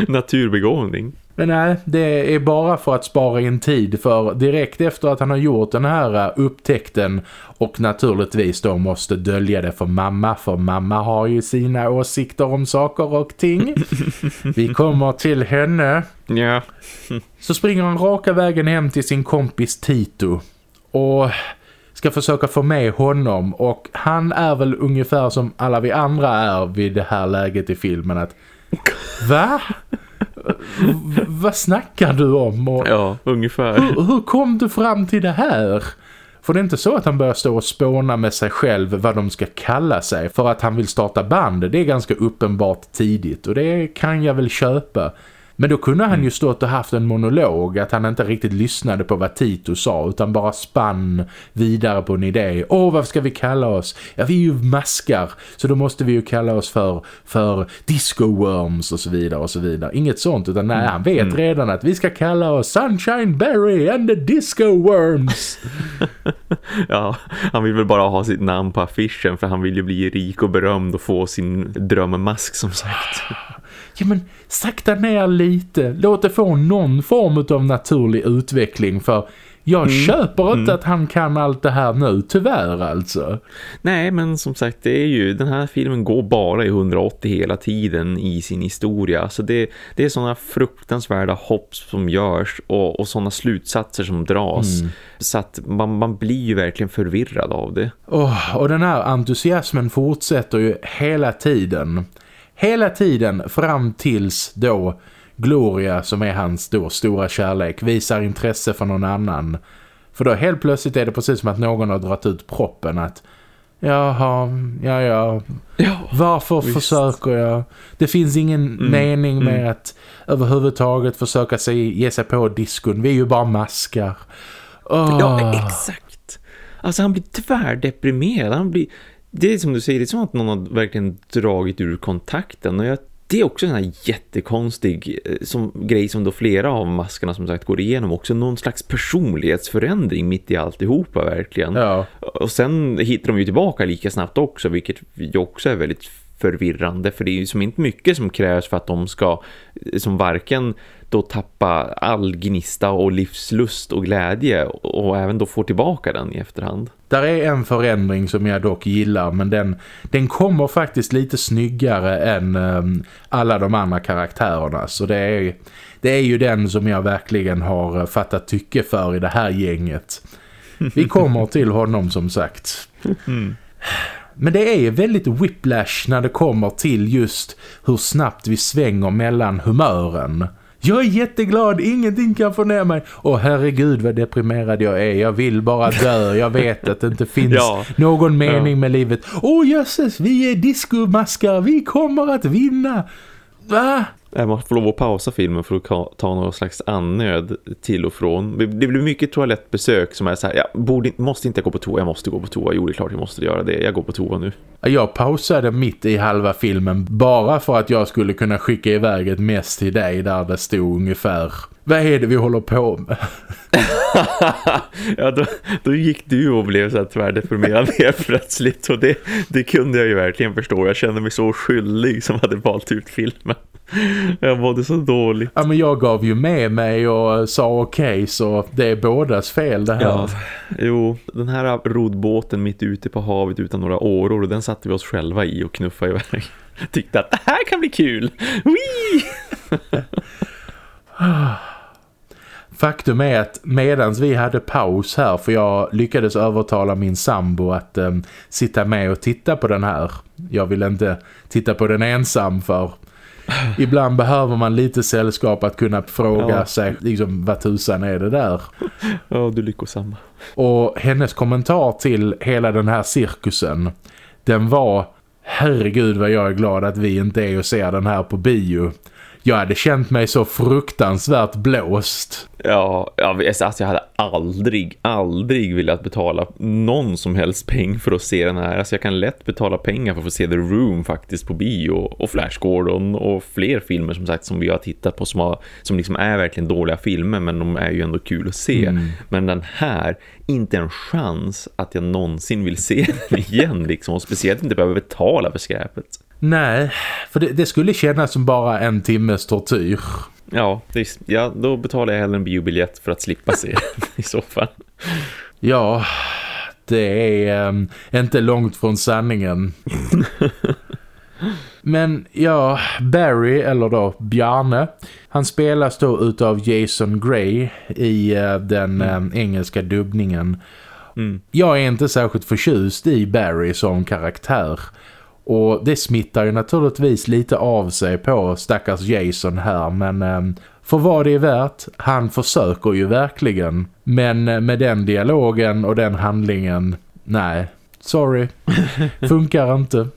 Naturbegåvning.
Men nej, det är bara för att spara in tid för direkt efter att han har gjort den här uh, upptäckten och naturligtvis då måste dölja det för mamma för mamma har ju sina åsikter om saker och ting. Vi kommer till henne.
Ja.
Så springer han raka vägen hem till sin kompis Tito och ska försöka få med honom och han är väl ungefär som alla vi andra är vid det här läget i filmen att Va? Vad snackar du om? Och
ja, ungefär.
Hur, hur, kom du fram till det här? För det är inte så att han börjar stå och spåna med sig själv vad de ska kalla sig för att han vill starta band. Det är ganska uppenbart tidigt och det kan jag väl köpa. Men då kunde han ju mm. stått och haft en monolog att han inte riktigt lyssnade på vad Tito sa utan bara spann vidare på en idé. Åh, vad ska vi kalla oss? Ja, vi är ju maskar så då måste vi ju kalla oss för, för disco worms och så vidare och så vidare. Inget sånt utan nej, han vet mm. redan att vi ska kalla oss Sunshine Berry and the Disco Worms.
ja, han vill väl bara ha sitt namn på affischen för han vill ju bli rik och berömd och få sin drömmask som sagt
ja men sakta ner lite. Låt det få någon form av naturlig utveckling för jag mm. köper inte mm. att han kan allt det här nu, tyvärr alltså.
Nej, men som sagt, det är ju den här filmen går bara i 180 hela tiden i sin historia. Så det, det är sådana fruktansvärda hopp som görs och, och sådana slutsatser som dras. Mm. Så att man, man blir ju verkligen förvirrad av det.
Oh, och den här entusiasmen fortsätter ju hela tiden hela tiden fram tills då Gloria som är hans då stora kärlek visar intresse för någon annan. För då helt plötsligt är det precis som att någon har dragit ut proppen att Jaha, ja, ja. ja Varför visst. försöker jag? Det finns ingen mm, mening med mm. att överhuvudtaget försöka sig, ge sig på diskon. Vi är ju bara maskar.
Oh. Ja, exakt. Alltså han blir tvärdeprimerad. Han blir det är som du säger, det är som att någon har verkligen dragit ur kontakten och jag, det är också en här jättekonstig eh, som, grej som då flera av maskerna som sagt går igenom också någon slags personlighetsförändring mitt i alltihopa verkligen. Ja. Och sen hittar de ju tillbaka lika snabbt också vilket ju också är väldigt förvirrande för det är ju som inte mycket som krävs för att de ska som varken då tappa all gnista och livslust och glädje och även då få tillbaka den i efterhand.
Där är en förändring som jag dock gillar men den, den kommer faktiskt lite snyggare än um, alla de andra karaktärerna så det är, det är ju den som jag verkligen har fattat tycke för i det här gänget. Vi kommer till honom som sagt. Mm. Men det är väldigt whiplash när det kommer till just hur snabbt vi svänger mellan humören. Jag är jätteglad, ingenting kan få ner mig. Och herregud vad deprimerad jag är. Jag vill bara dö. Jag vet att det inte finns ja. någon mening ja. med livet. Åh oh, jösses, vi är diskomaskar. Vi kommer att vinna. Va?
Eh, man får lov att pausa filmen för att ta någon slags annöd till och från. Det blir mycket toalettbesök som är så här, jag borde, måste inte gå på toa, jag måste gå på toa. Jo, det är klart jag måste göra det. Jag går på toa nu.
Jag pausade mitt i halva filmen bara för att jag skulle kunna skicka iväg ett mess till dig där det stod ungefär vad är det vi håller på med?
ja, då, då gick du och blev så här tvärdeformerad helt plötsligt och det, det kunde jag ju verkligen förstå. Jag kände mig så skyldig som hade valt ut filmen. Jag mådde så dåligt.
Ja, men jag gav ju med mig och sa okej okay, så det är bådas fel det här. Ja,
jo, den här rodbåten mitt ute på havet utan några åror, den satte vi oss själva i och knuffade iväg. Tyckte att det här kan bli kul. Wee!
Faktum är att medans vi hade paus här för jag lyckades övertala min sambo att um, sitta med och titta på den här. Jag vill inte titta på den ensam för ibland behöver man lite sällskap att kunna fråga ja. sig liksom, vad tusan är det där?
Ja, du lyckosamma.
Och hennes kommentar till hela den här cirkusen den var herregud vad jag är glad att vi inte är och ser den här på bio jag hade känt mig så fruktansvärt blåst.
Ja, alltså jag hade aldrig, aldrig velat betala någon som helst peng för att se den här. Alltså jag kan lätt betala pengar för att få se The Room faktiskt på bio och Flash Gordon och fler filmer som sagt som vi har tittat på som, har, som liksom är verkligen dåliga filmer men de är ju ändå kul att se. Mm. Men den här, inte en chans att jag någonsin vill se den igen liksom och speciellt inte behöver betala för skräpet.
Nej, för det, det, skulle kännas som bara en timmes tortyr.
Ja, det, ja, då betalar jag hellre en biobiljett för att slippa se i så fall.
Ja, det är um, inte långt från sanningen. Men ja, Barry, eller då Bjarne, han spelas då utav Jason Gray i uh, den mm. um, engelska dubbningen. Mm. Jag är inte särskilt förtjust i Barry som karaktär. Och det smittar ju naturligtvis lite av sig på stackars Jason här men eh, för vad det är värt, han försöker ju verkligen. Men eh, med den dialogen och den handlingen, nej, sorry, funkar inte.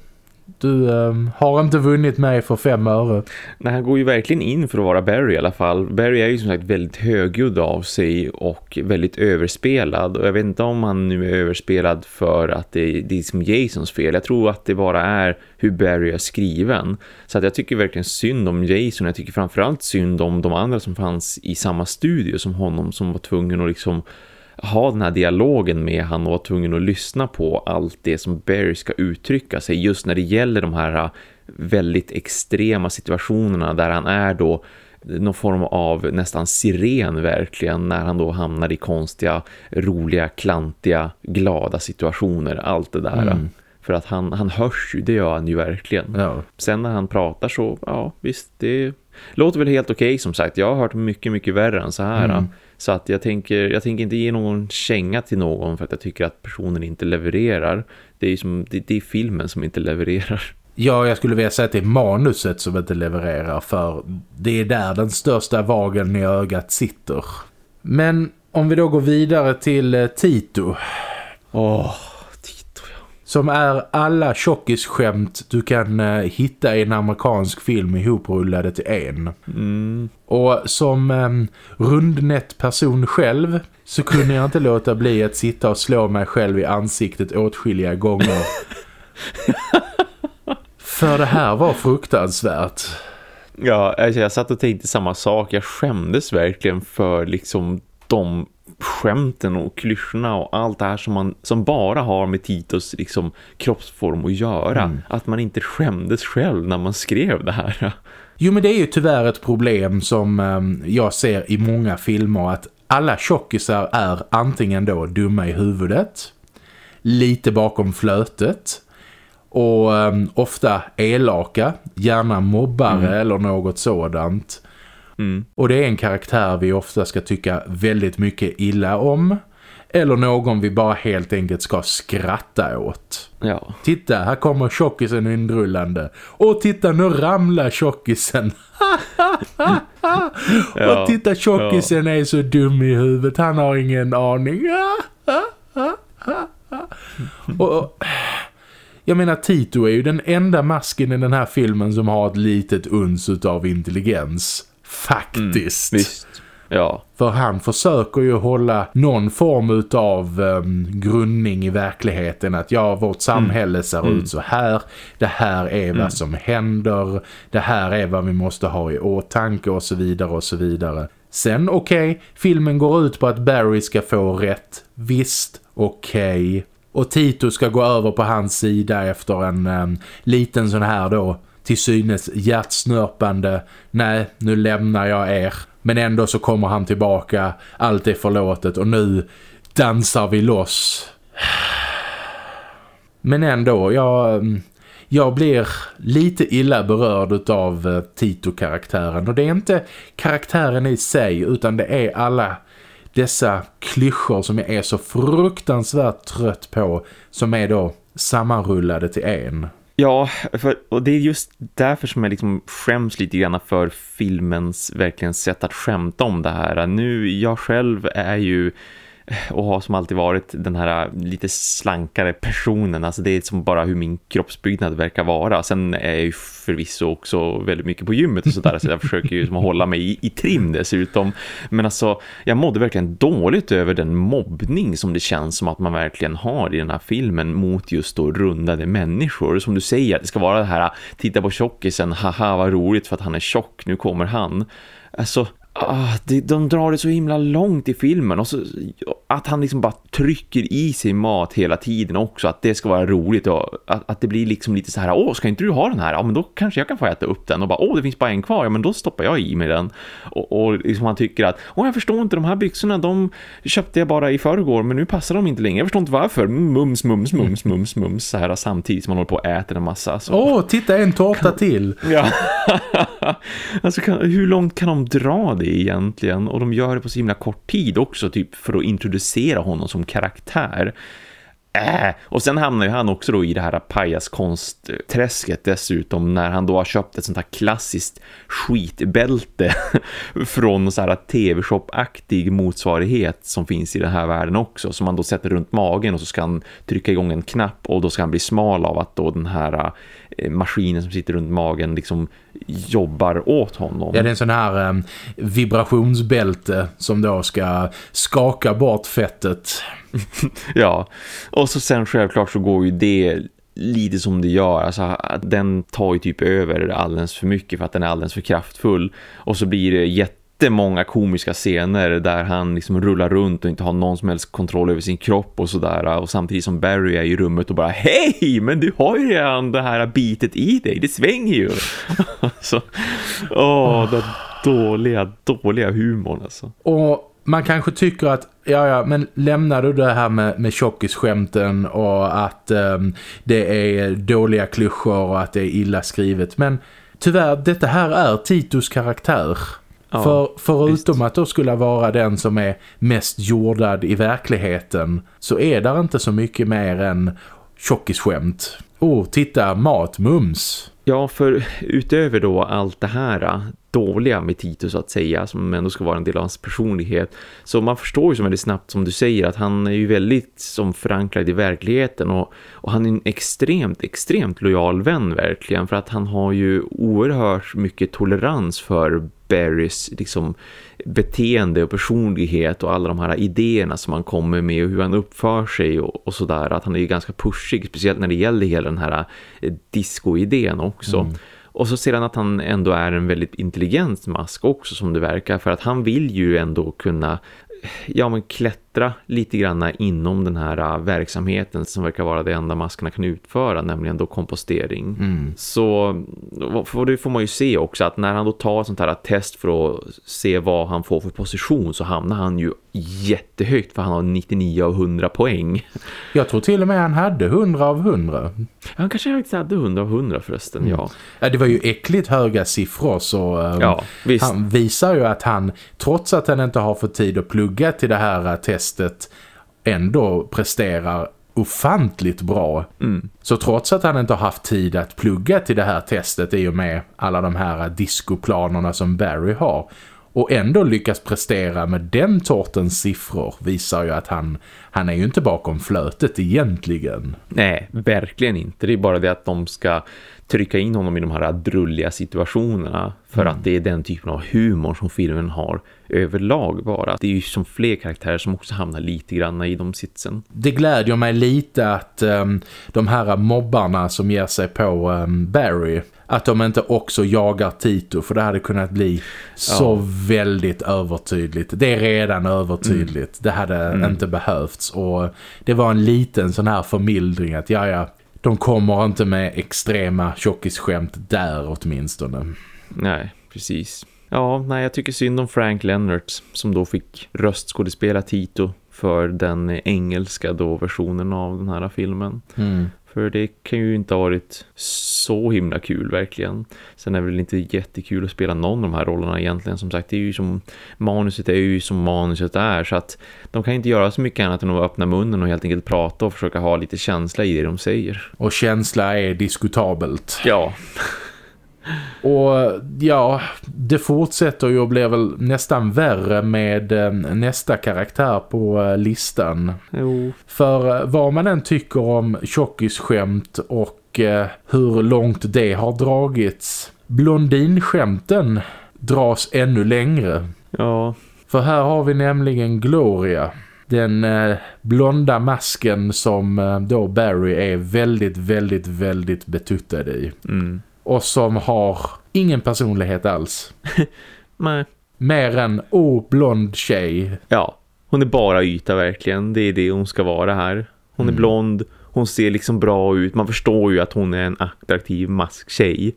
Du eh, har inte vunnit mig för fem öre.
Nej, han går ju verkligen in för att vara Barry i alla fall. Barry är ju som sagt väldigt högljudd av sig och väldigt överspelad. Och jag vet inte om han nu är överspelad för att det, det är som Jasons fel. Jag tror att det bara är hur Barry är skriven. Så att jag tycker verkligen synd om Jason. Jag tycker framförallt synd om de andra som fanns i samma studio som honom som var tvungen att liksom ha den här dialogen med han och vara tvungen att lyssna på allt det som Barry ska uttrycka sig just när det gäller de här äh, väldigt extrema situationerna där han är då någon form av nästan siren verkligen när han då hamnar i konstiga, roliga, klantiga, glada situationer, allt det där. Mm. För att han, han hörs ju, det gör han ju verkligen. Ja. Sen när han pratar så, ja visst, det låter väl helt okej okay, som sagt. Jag har hört mycket, mycket värre än så här. Mm. Så att jag tänker, jag tänker inte ge någon känga till någon för att jag tycker att personen inte levererar. Det är, som, det, det är filmen som inte levererar.
Ja, jag skulle vilja säga att det är manuset som inte levererar för det är där den största vagen i ögat sitter. Men om vi då går vidare till eh, Tito.
Åh, oh,
som är alla tjockisskämt du kan uh, hitta i en amerikansk film ihoprullade till en.
Mm.
Och som um, rundnätt person själv så kunde jag inte låta bli att sitta och slå mig själv i ansiktet åtskilliga gånger. För det här var fruktansvärt.
Ja, alltså jag satt och tänkte samma sak. Jag skämdes verkligen för liksom de skämten och klyschorna och allt det här som, man, som bara har med Titos liksom, kroppsform att göra. Mm. Att man inte skämdes själv när man skrev det här.
Jo men det är ju tyvärr ett problem som um, jag ser i många filmer att alla tjockisar är antingen då dumma i huvudet, lite bakom flötet och um, ofta elaka, gärna mobbare mm. eller något sådant.
Mm.
Och det är en karaktär vi ofta ska tycka väldigt mycket illa om. eller någon vi bara helt enkelt ska skratta åt.
Ja.
Titta, här kommer tjockisen inrullande. Och titta, nu ramlar tjockisen. ja, och titta, tjockisen ja. är så dum i huvudet. Han har ingen aning. och, jag menar, Tito är ju den enda masken i den här filmen som har ett litet uns av intelligens. Faktiskt. Mm,
Ja.
För han försöker ju hålla någon form av um, grundning i verkligheten. Att ja, vårt samhälle mm. ser mm. ut så här. Det här är mm. vad som händer. Det här är vad vi måste ha i åtanke och så vidare och så vidare. Sen okej, okay, filmen går ut på att Barry ska få rätt. Visst, okej. Okay. Och Tito ska gå över på hans sida efter en um, liten sån här då till synes hjärtsnörpande nej, nu lämnar jag er. Men ändå så kommer han tillbaka, allt är förlåtet och nu dansar vi loss. Men ändå, jag, mm, jag blir lite illa berörd av eh, Tito-karaktären. Och det är inte karaktären i sig utan det är alla dessa klyschor som jag är så fruktansvärt trött på som är då sammanrullade till en.
Ja, för, och det är just därför som jag liksom skäms lite grann för filmens verkligen sätt att skämta om det här. Nu, jag själv är ju och har som alltid varit den här lite slankare personen. Alltså det är som bara hur min kroppsbyggnad verkar vara. Sen är jag ju förvisso också väldigt mycket på gymmet och sådär. Så jag försöker ju som hålla mig i, i trim dessutom. Men alltså, jag mådde verkligen dåligt över den mobbning som det känns som att man verkligen har i den här filmen mot just då rundade människor. Som du säger, det ska vara det här, titta på tjockisen, haha vad roligt för att han är tjock, nu kommer han. Alltså, Ah, de, de drar det så himla långt i filmen. Och så, att han liksom bara trycker i sig mat hela tiden också att det ska vara roligt och att, att det blir liksom lite så här åh ska inte du ha den här? Ja men då kanske jag kan få äta upp den. Och bara åh det finns bara en kvar, ja men då stoppar jag i mig den. Och, och liksom han tycker att åh jag förstår inte de här byxorna de köpte jag bara i förrgår men nu passar de inte längre, jag förstår inte varför. Mums mums mums mums mums så här samtidigt som man håller på och äter en massa.
Åh oh, titta en tårta kan... till!
Ja, alltså kan, hur långt kan de dra det egentligen och de gör det på så himla kort tid också typ för att introducera honom som karaktär. Äh. Och sen hamnar ju han också då i det här pajaskonstträsket dessutom när han då har köpt ett sånt här klassiskt skitbälte från så här tv-shop-aktig motsvarighet som finns i den här världen också som man då sätter runt magen och så ska han trycka igång en knapp och då ska han bli smal av att då den här maskinen som sitter runt magen liksom jobbar åt honom.
Ja, det är en sån här um, vibrationsbälte som då ska skaka bort fettet.
ja, och så sen självklart så går ju det lite som det gör. Alltså, den tar ju typ över alldeles för mycket för att den är alldeles för kraftfull. Och så blir det jätte jättemånga komiska scener där han liksom rullar runt och inte har någon som helst kontroll över sin kropp och sådär. Och samtidigt som Barry är i rummet och bara Hej, men du har ju redan det här bitet i dig, det svänger ju. alltså, åh, den dåliga, dåliga humorn alltså.
Och man kanske tycker att ja ja men lämnar du det här med, med tjockisskämten och att eh, det är dåliga klyschor och att det är illa skrivet men tyvärr detta här är Titos karaktär Ja, För, förutom visst. att då skulle vara den som är mest jordad i verkligheten så är där inte så mycket mer än tjockisskämt. Oh, titta, mat, mums.
Ja, för utöver då allt det här dåliga med Tito så att säga som ändå ska vara en del av hans personlighet så man förstår ju så väldigt snabbt som du säger att han är ju väldigt som förankrad i verkligheten och, och han är en extremt, extremt lojal vän verkligen för att han har ju oerhört mycket tolerans för Barrys liksom, beteende och personlighet och alla de här idéerna som han kommer med och hur han uppför sig och, och sådär. Att han är ju ganska pushig, speciellt när det gäller hela den här eh, disco-idén också. Mm. Och så ser han att han ändå är en väldigt intelligent mask också som det verkar. För att han vill ju ändå kunna ja, men klättra lite grann inom den här uh, verksamheten som verkar vara det enda maskerna kan utföra, nämligen då kompostering. Mm. Så för det får man ju se också att när han då tar sånt här test för att se vad han får för position så hamnar han ju jättehögt för han har 99 av 100 poäng.
Jag tror till och med han hade 100 av 100.
Han kanske faktiskt hade 100 av 100 förresten, mm. ja.
ja. Det var ju äckligt höga siffror så um, ja, han visar ju att han, trots att han inte har fått tid att plugga till det här testet ändå presterar ofantligt bra. Mm. Så trots att han inte har haft tid att plugga till det här testet i och med alla de här diskoplanerna som Barry har och ändå lyckas prestera med den tortens siffror visar ju att han, han är ju inte bakom flötet egentligen.
Nej, verkligen inte. Det är bara det att de ska trycka in honom i de här drulliga situationerna för mm. att det är den typen av humor som filmen har överlag bara. Det är ju som fler karaktärer som också hamnar lite grann i de sitsen.
Det glädjer mig lite att um, de här mobbarna som ger sig på um, Barry att de inte också jagar Tito för det hade kunnat bli så ja. väldigt övertydligt. Det är redan övertydligt. Mm. Det hade mm. inte behövts och det var en liten sån här förmildring att ja ja, de kommer inte med extrema tjockisskämt där åtminstone.
Nej, precis. Ja, nej, jag tycker synd om Frank Leonard som då fick röstskådespela Tito för den engelska då versionen av den här filmen. Mm. För det kan ju inte ha varit så himla kul verkligen. Sen är det väl inte jättekul att spela någon av de här rollerna egentligen. Som sagt, det är ju som manuset är ju som manuset är. Så att de kan inte göra så mycket annat än att öppna munnen och helt enkelt prata och försöka ha lite känsla i det de säger.
Och känsla är diskutabelt.
Ja.
Och ja, det fortsätter ju och blir väl nästan värre med eh, nästa karaktär på eh, listan.
Jo.
För eh, vad man än tycker om tjockisskämt och hur långt det har dragits. Blondinskämten dras ännu längre.
Ja.
För här har vi nämligen Gloria. Den eh, blonda masken som eh, då Barry är väldigt, väldigt, väldigt betuttad i.
Mm
och som har ingen personlighet alls.
Nej.
Mer än oh, blond tjej.
Ja, hon är bara yta verkligen. Det är det hon ska vara här. Hon mm. är blond, hon ser liksom bra ut. Man förstår ju att hon är en attraktiv masktjej.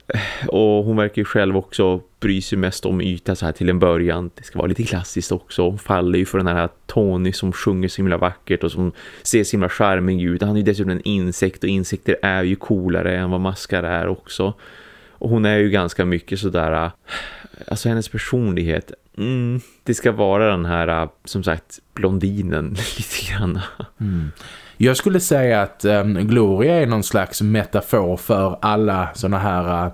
Och hon verkar ju själv också bry sig mest om yta så här till en början. Det ska vara lite klassiskt också. Hon faller ju för den här Tony som sjunger så himla vackert och som ser så himla charmig ut. Han är ju dessutom en insekt och insekter är ju coolare än vad maskar är också. Och hon är ju ganska mycket sådär... Alltså hennes personlighet... Mm, det ska vara den här, som sagt, blondinen lite grann.
Mm. Jag skulle säga att um, Gloria är någon slags metafor för alla såna här uh,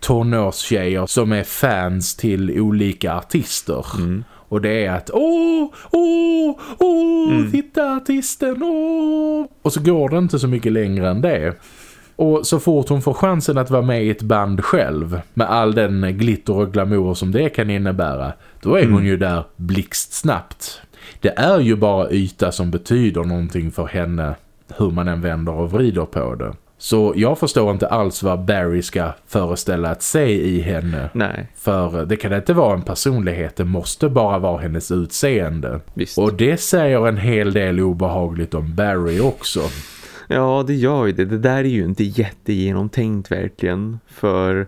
tonårstjejer som är fans till olika artister.
Mm.
Och det är att åh, åh, åh, mm. titta artisten, åh. Och så går det inte så mycket längre än det. Och så fort hon får chansen att vara med i ett band själv med all den glitter och glamour som det kan innebära, då är hon mm. ju där blixtsnabbt. Det är ju bara yta som betyder någonting för henne hur man än vänder och vrider på det. Så jag förstår inte alls vad Barry ska föreställa att se i henne.
Nej.
För det kan inte vara en personlighet, det måste bara vara hennes utseende.
Visst.
Och det säger en hel del obehagligt om Barry också.
Ja, det gör ju det. Det där är ju inte jättegenomtänkt verkligen. För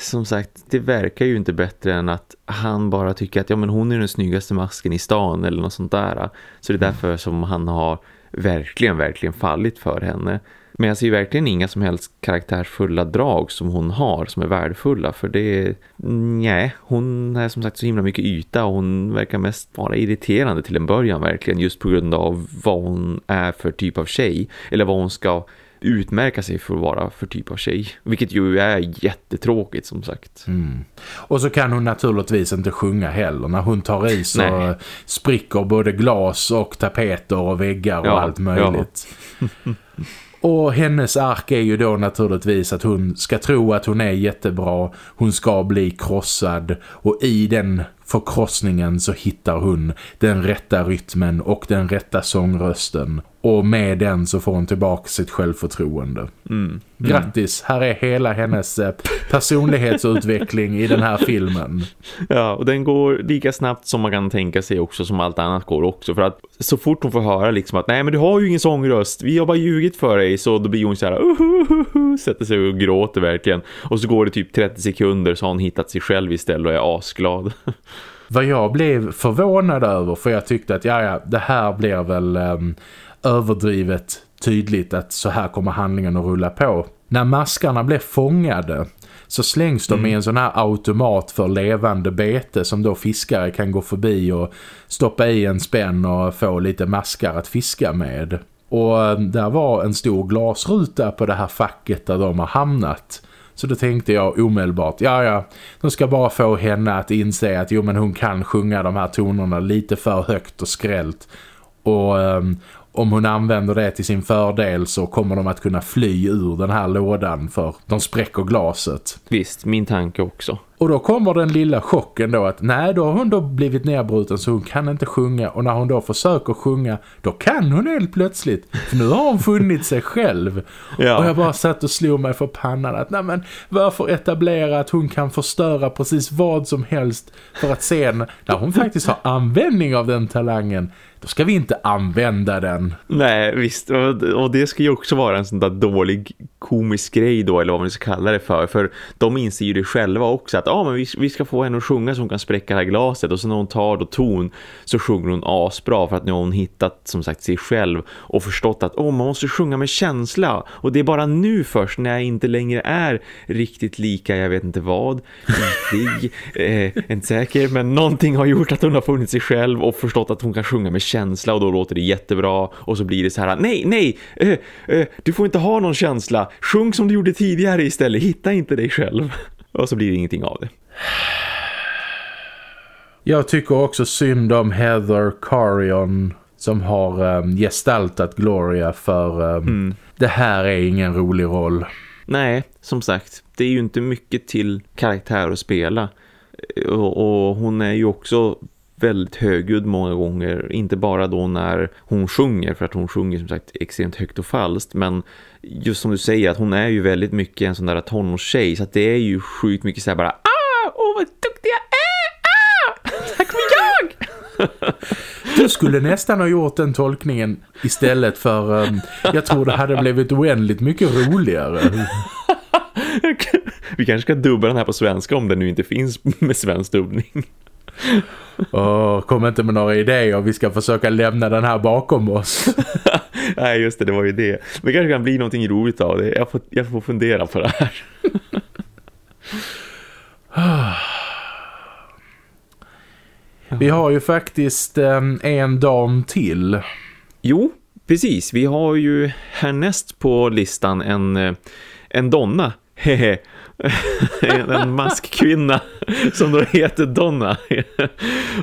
som sagt, det verkar ju inte bättre än att han bara tycker att ja, men hon är den snyggaste masken i stan eller något sånt där. Så det är därför som han har verkligen, verkligen fallit för henne. Men jag ser verkligen inga som helst karaktärsfulla drag som hon har som är värdefulla. För det nej, hon är som sagt så himla mycket yta och hon verkar mest vara irriterande till en början verkligen. Just på grund av vad hon är för typ av tjej. Eller vad hon ska utmärka sig för att vara för typ av tjej. Vilket ju är jättetråkigt som sagt.
Mm. Och så kan hon naturligtvis inte sjunga heller. När hon tar i så Nej. spricker både glas och tapeter och väggar och ja, allt möjligt. Ja. Och hennes ark är ju då naturligtvis att hon ska tro att hon är jättebra. Hon ska bli krossad. Och i den förkrossningen så hittar hon den rätta rytmen och den rätta sångrösten. Och med den så får hon tillbaka sitt självförtroende.
Mm.
Grattis, här är hela hennes eh, personlighetsutveckling i den här filmen.
Ja, och den går lika snabbt som man kan tänka sig också som allt annat går också. För att så fort hon får höra liksom att nej men du har ju ingen sångröst, vi har bara ljugit för dig. Så då blir hon så här, uh, uh, uh, sätter sig och gråter verkligen. Och så går det typ 30 sekunder så har hon hittat sig själv istället och är asglad.
Vad jag blev förvånad över, för jag tyckte att ja, ja det här blir väl um, överdrivet tydligt att så här kommer handlingen att rulla på. När maskarna blev fångade så slängs de mm. i en sån här automat för levande bete som då fiskare kan gå förbi och stoppa i en spänn och få lite maskar att fiska med. Och eh, där var en stor glasruta på det här facket där de har hamnat. Så då tänkte jag omedelbart, ja ja, de ska bara få henne att inse att jo men hon kan sjunga de här tonerna lite för högt och skrällt. Och um, om hon använder det till sin fördel så kommer de att kunna fly ur den här lådan för de spräcker glaset.
Visst, min tanke också.
Och då kommer den lilla chocken då att nej då har hon då blivit nedbruten så hon kan inte sjunga och när hon då försöker sjunga då kan hon helt plötsligt för nu har hon funnit sig själv ja. och jag bara satt och slog mig för pannan att nej men varför etablera att hon kan förstöra precis vad som helst för att sen när hon faktiskt har användning av den talangen då ska vi inte använda den.
Nej, visst. Och det ska ju också vara en sån där dålig komisk grej då, eller vad man ska kalla det för. För de inser ju det själva också, att ah, men vi, vi ska få henne att sjunga så hon kan spräcka det här glaset. Och så när hon tar då ton så sjunger hon asbra för att nu har hon hittat som sagt sig själv och förstått att oh, man måste sjunga med känsla. Och det är bara nu först när jag inte längre är riktigt lika, jag vet inte vad, riktig, eh, inte säker, men någonting har gjort att hon har funnit sig själv och förstått att hon kan sjunga med känsla och då låter det jättebra och så blir det så här, nej, nej, eh, eh, du får inte ha någon känsla, sjung som du gjorde tidigare istället, hitta inte dig själv. Och så blir det ingenting av det.
Jag tycker också synd om Heather Carion som har um, gestaltat Gloria för um, mm. det här är ingen rolig roll.
Nej, som sagt, det är ju inte mycket till karaktär att spela. Och, och hon är ju också väldigt högljudd många gånger. Inte bara då när hon sjunger, för att hon sjunger som sagt extremt högt och falskt. Men just som du säger, att hon är ju väldigt mycket en sån där tonårstjej. Så att det är ju sjukt mycket så här bara Ah, åh vad duktig jag är! Ah, tack för jag!
Du skulle nästan ha gjort den tolkningen istället för... Um, jag tror det hade blivit oändligt mycket roligare.
Vi kanske ska dubba den här på svenska om den nu inte finns med svensk dubbning.
Oh, kom inte med några idéer. Vi ska försöka lämna den här bakom oss.
Nej, just det. Det var ju det. Men kanske kan bli någonting roligt av det. Jag får, jag får fundera på det här.
Vi har ju faktiskt um, en dam till.
Jo, precis. Vi har ju härnäst på listan en, eh, en donna. Hehe en maskkvinna som då heter Donna.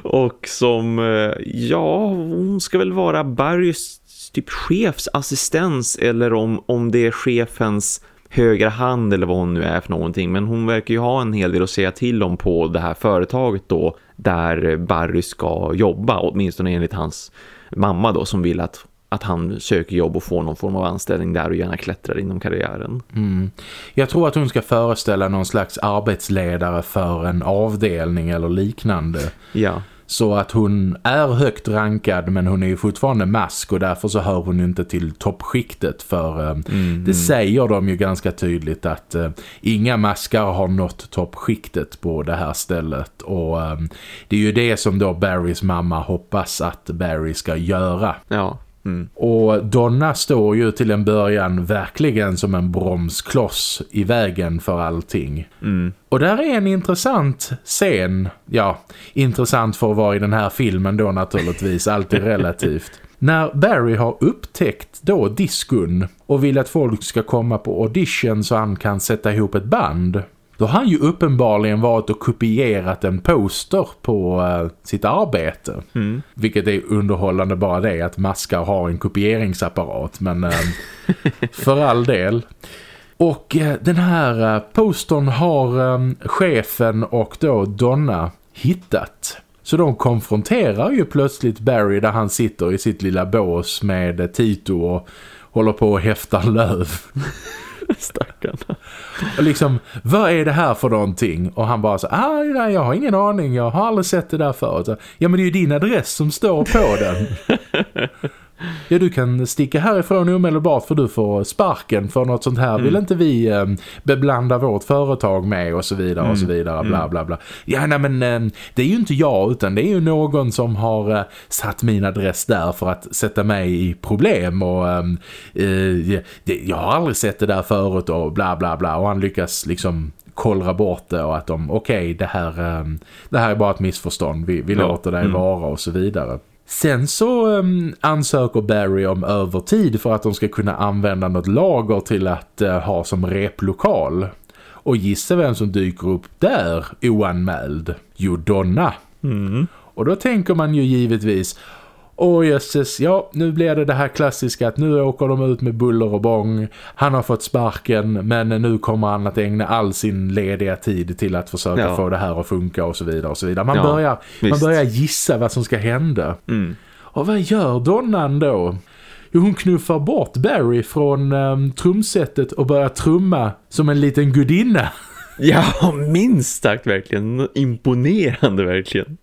Och som eh, ja, hon ska väl vara Barrys typ chefsassistens eller om, om det är chefens högra hand eller vad hon nu är för någonting. Men hon verkar ju ha en hel del att säga till om på det här företaget då där Barry ska jobba åtminstone enligt hans mamma då som vill att att han söker jobb och får någon form av anställning där och gärna klättrar inom karriären.
Mm. Jag tror att hon ska föreställa någon slags arbetsledare för en avdelning eller liknande.
Ja.
Så att hon är högt rankad men hon är ju fortfarande mask och därför så hör hon inte till toppskiktet för eh, mm, det mm. säger de ju ganska tydligt att uh, inga maskar har nått toppskiktet på det här stället och um, det är ju det som då Barrys mamma hoppas att Barry ska göra.
Ja.
Mm. Och Donna står ju till en början verkligen som en bromskloss i vägen för allting.
Mm.
Och där är en intressant scen. Ja, intressant för att vara i den här filmen då naturligtvis, alltid relativt. När Barry har upptäckt då diskon och vill att folk ska komma på audition så han kan sätta ihop ett band då har han ju uppenbarligen varit och kopierat en poster på uh, sitt arbete.
Mm.
Vilket är underhållande bara det att maskar har en kopieringsapparat. Men uh, för all del. Och uh, den här postern har um, chefen och då Donna hittat. Så de konfronterar ju plötsligt Barry där han sitter i sitt lilla bås med Tito och håller på att häfta löv.
Stackarna.
Och liksom, vad är det här för någonting? Och han bara så, ah, nej, jag har ingen aning, jag har aldrig sett det där förut. Ja, men det är ju din adress som står på den. Ja, du kan sticka härifrån omedelbart för du får sparken för något sånt här. Mm. Vill inte vi eh, beblanda vårt företag med och så vidare och så mm. vidare, bla mm. bla bla. Ja, nej men eh, det är ju inte jag utan det är ju någon som har eh, satt min adress där för att sätta mig i problem och eh, det, jag har aldrig sett det där förut och bla bla bla. Och han lyckas liksom kollra bort det och att de, okej okay, det, här, um, det här är bara ett missförstånd, vi, vi ja. låter det mm. vara och så vidare. Sen så um, ansöker Barry om övertid för att de ska kunna använda något lager till att uh, ha som replokal. Och gissa vem som dyker upp där oanmäld? Jo, Donna.
Mm.
Och då tänker man ju givetvis Åh jösses, ja nu blir det det här klassiska att nu åker de ut med buller och bång. Han har fått sparken men nu kommer han att ägna all sin lediga tid till att försöka ja. få det här att funka och så vidare och så vidare. Man, ja, börjar, man börjar gissa vad som ska hända.
Mm.
Och vad gör Donnan då? Jo, hon knuffar bort Barry från um, trumsetet och börjar trumma som en liten gudinna.
Ja, minst sagt verkligen. Imponerande verkligen.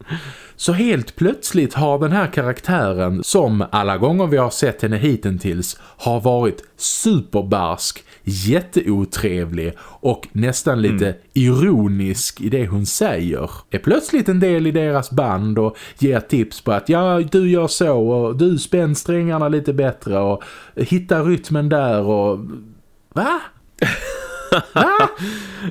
Så helt plötsligt har den här karaktären, som alla gånger vi har sett henne hittills, har varit superbarsk, jätteotrevlig och nästan lite mm. ironisk i det hon säger. Är plötsligt en del i deras band och ger tips på att ja, du gör så och du spänn strängarna lite bättre och hitta rytmen där och... Va?
Va?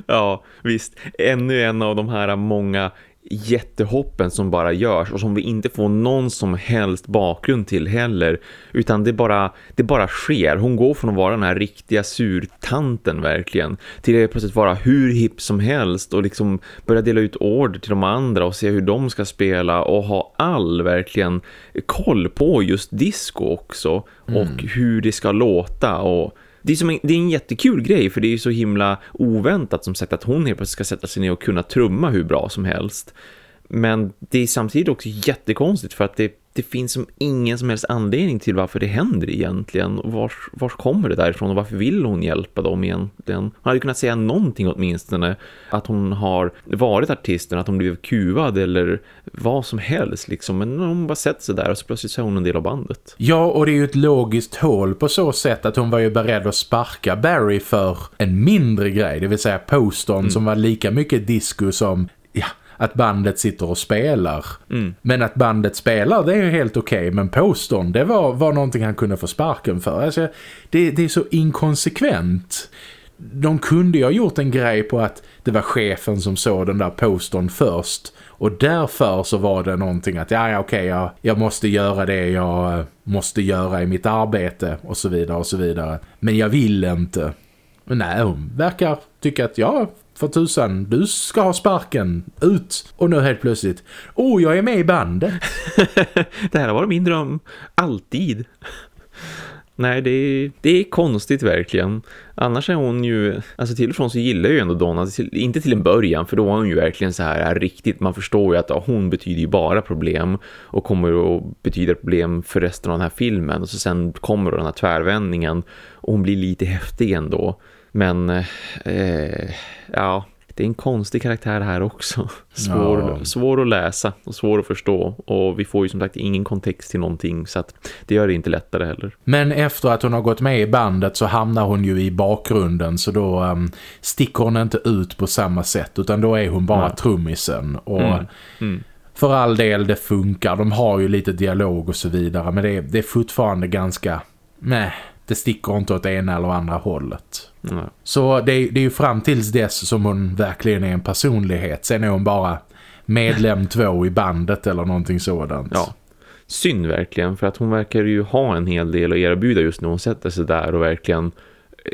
ja, visst. Ännu en av de här många jättehoppen som bara görs och som vi inte får någon som helst bakgrund till heller utan det bara, det bara sker. Hon går från att vara den här riktiga surtanten verkligen till att plötsligt vara hur hipp som helst och liksom börja dela ut order till de andra och se hur de ska spela och ha all verkligen koll på just disco också mm. och hur det ska låta och det är, som en, det är en jättekul grej för det är så himla oväntat som sagt att hon helt plötsligt ska sätta sig ner och kunna trumma hur bra som helst. Men det är samtidigt också jättekonstigt för att det det finns som ingen som helst anledning till varför det händer egentligen. Var, var kommer det därifrån och varför vill hon hjälpa dem egentligen? Hon hade kunnat säga någonting åtminstone. Att hon har varit artisten, att hon blev kuvad eller vad som helst liksom. Men hon bara sett sig där och så plötsligt så är hon en del av bandet.
Ja, och det är ju ett logiskt hål på så sätt att hon var ju beredd att sparka Barry för en mindre grej. Det vill säga Poston mm. som var lika mycket disco som att bandet sitter och spelar.
Mm.
Men att bandet spelar, det är ju helt okej. Okay. Men påstånd, det var, var någonting han kunde få sparken för. Alltså, det, det är så inkonsekvent. De kunde ju ha gjort en grej på att det var chefen som såg den där posten först. Och därför så var det någonting att ja, ja okej, okay, jag, jag måste göra det jag eh, måste göra i mitt arbete och så vidare och så vidare. Men jag vill inte. Men nej, hon verkar tycka att ja, för tusan, du ska ha sparken. Ut! Och nu helt plötsligt, oh jag är med i bandet.
det här var min dröm. Alltid. Nej, det är, det är konstigt verkligen. Annars är hon ju, alltså till och från så gillar jag ju ändå Donna, alltså inte till en början för då var hon ju verkligen så här riktigt, man förstår ju att ja, hon betyder ju bara problem och kommer att betyda problem för resten av den här filmen och så sen kommer den här tvärvändningen och hon blir lite häftig ändå. Men eh, ja, det är en konstig karaktär här också. Svår, ja. svår att läsa och svår att förstå. Och vi får ju som sagt ingen kontext till någonting så att det gör det inte lättare heller.
Men efter att hon har gått med i bandet så hamnar hon ju i bakgrunden så då um, sticker hon inte ut på samma sätt utan då är hon bara ja. trummisen. Och mm. Mm. för all del det funkar. De har ju lite dialog och så vidare men det är, det är fortfarande ganska... Meh det sticker inte åt ena eller andra hållet.
Mm.
Så det, det är ju fram tills dess som hon verkligen är en personlighet. Sen är hon bara medlem två i bandet eller någonting sådant.
Ja, synd verkligen för att hon verkar ju ha en hel del att erbjuda just när hon sätter sig där och verkligen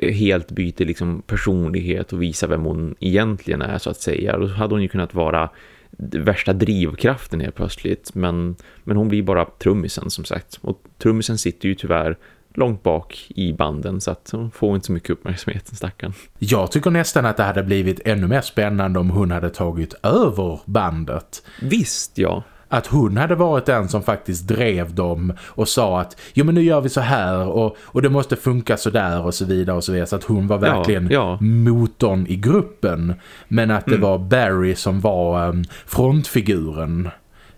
helt byter liksom personlighet och visar vem hon egentligen är så att säga. Då hade hon ju kunnat vara värsta drivkraften helt plötsligt men, men hon blir bara trummisen som sagt och trummisen sitter ju tyvärr långt bak i banden så att hon får inte så mycket uppmärksamhet stackarn.
Jag tycker nästan att det hade blivit ännu mer spännande om hon hade tagit över bandet.
Visst, ja
att hon hade varit den som faktiskt drev dem och sa att jo men nu gör vi så här och, och det måste funka så där och så vidare och så vidare så att hon var verkligen
ja, ja.
motorn i gruppen men att det mm. var Barry som var um, frontfiguren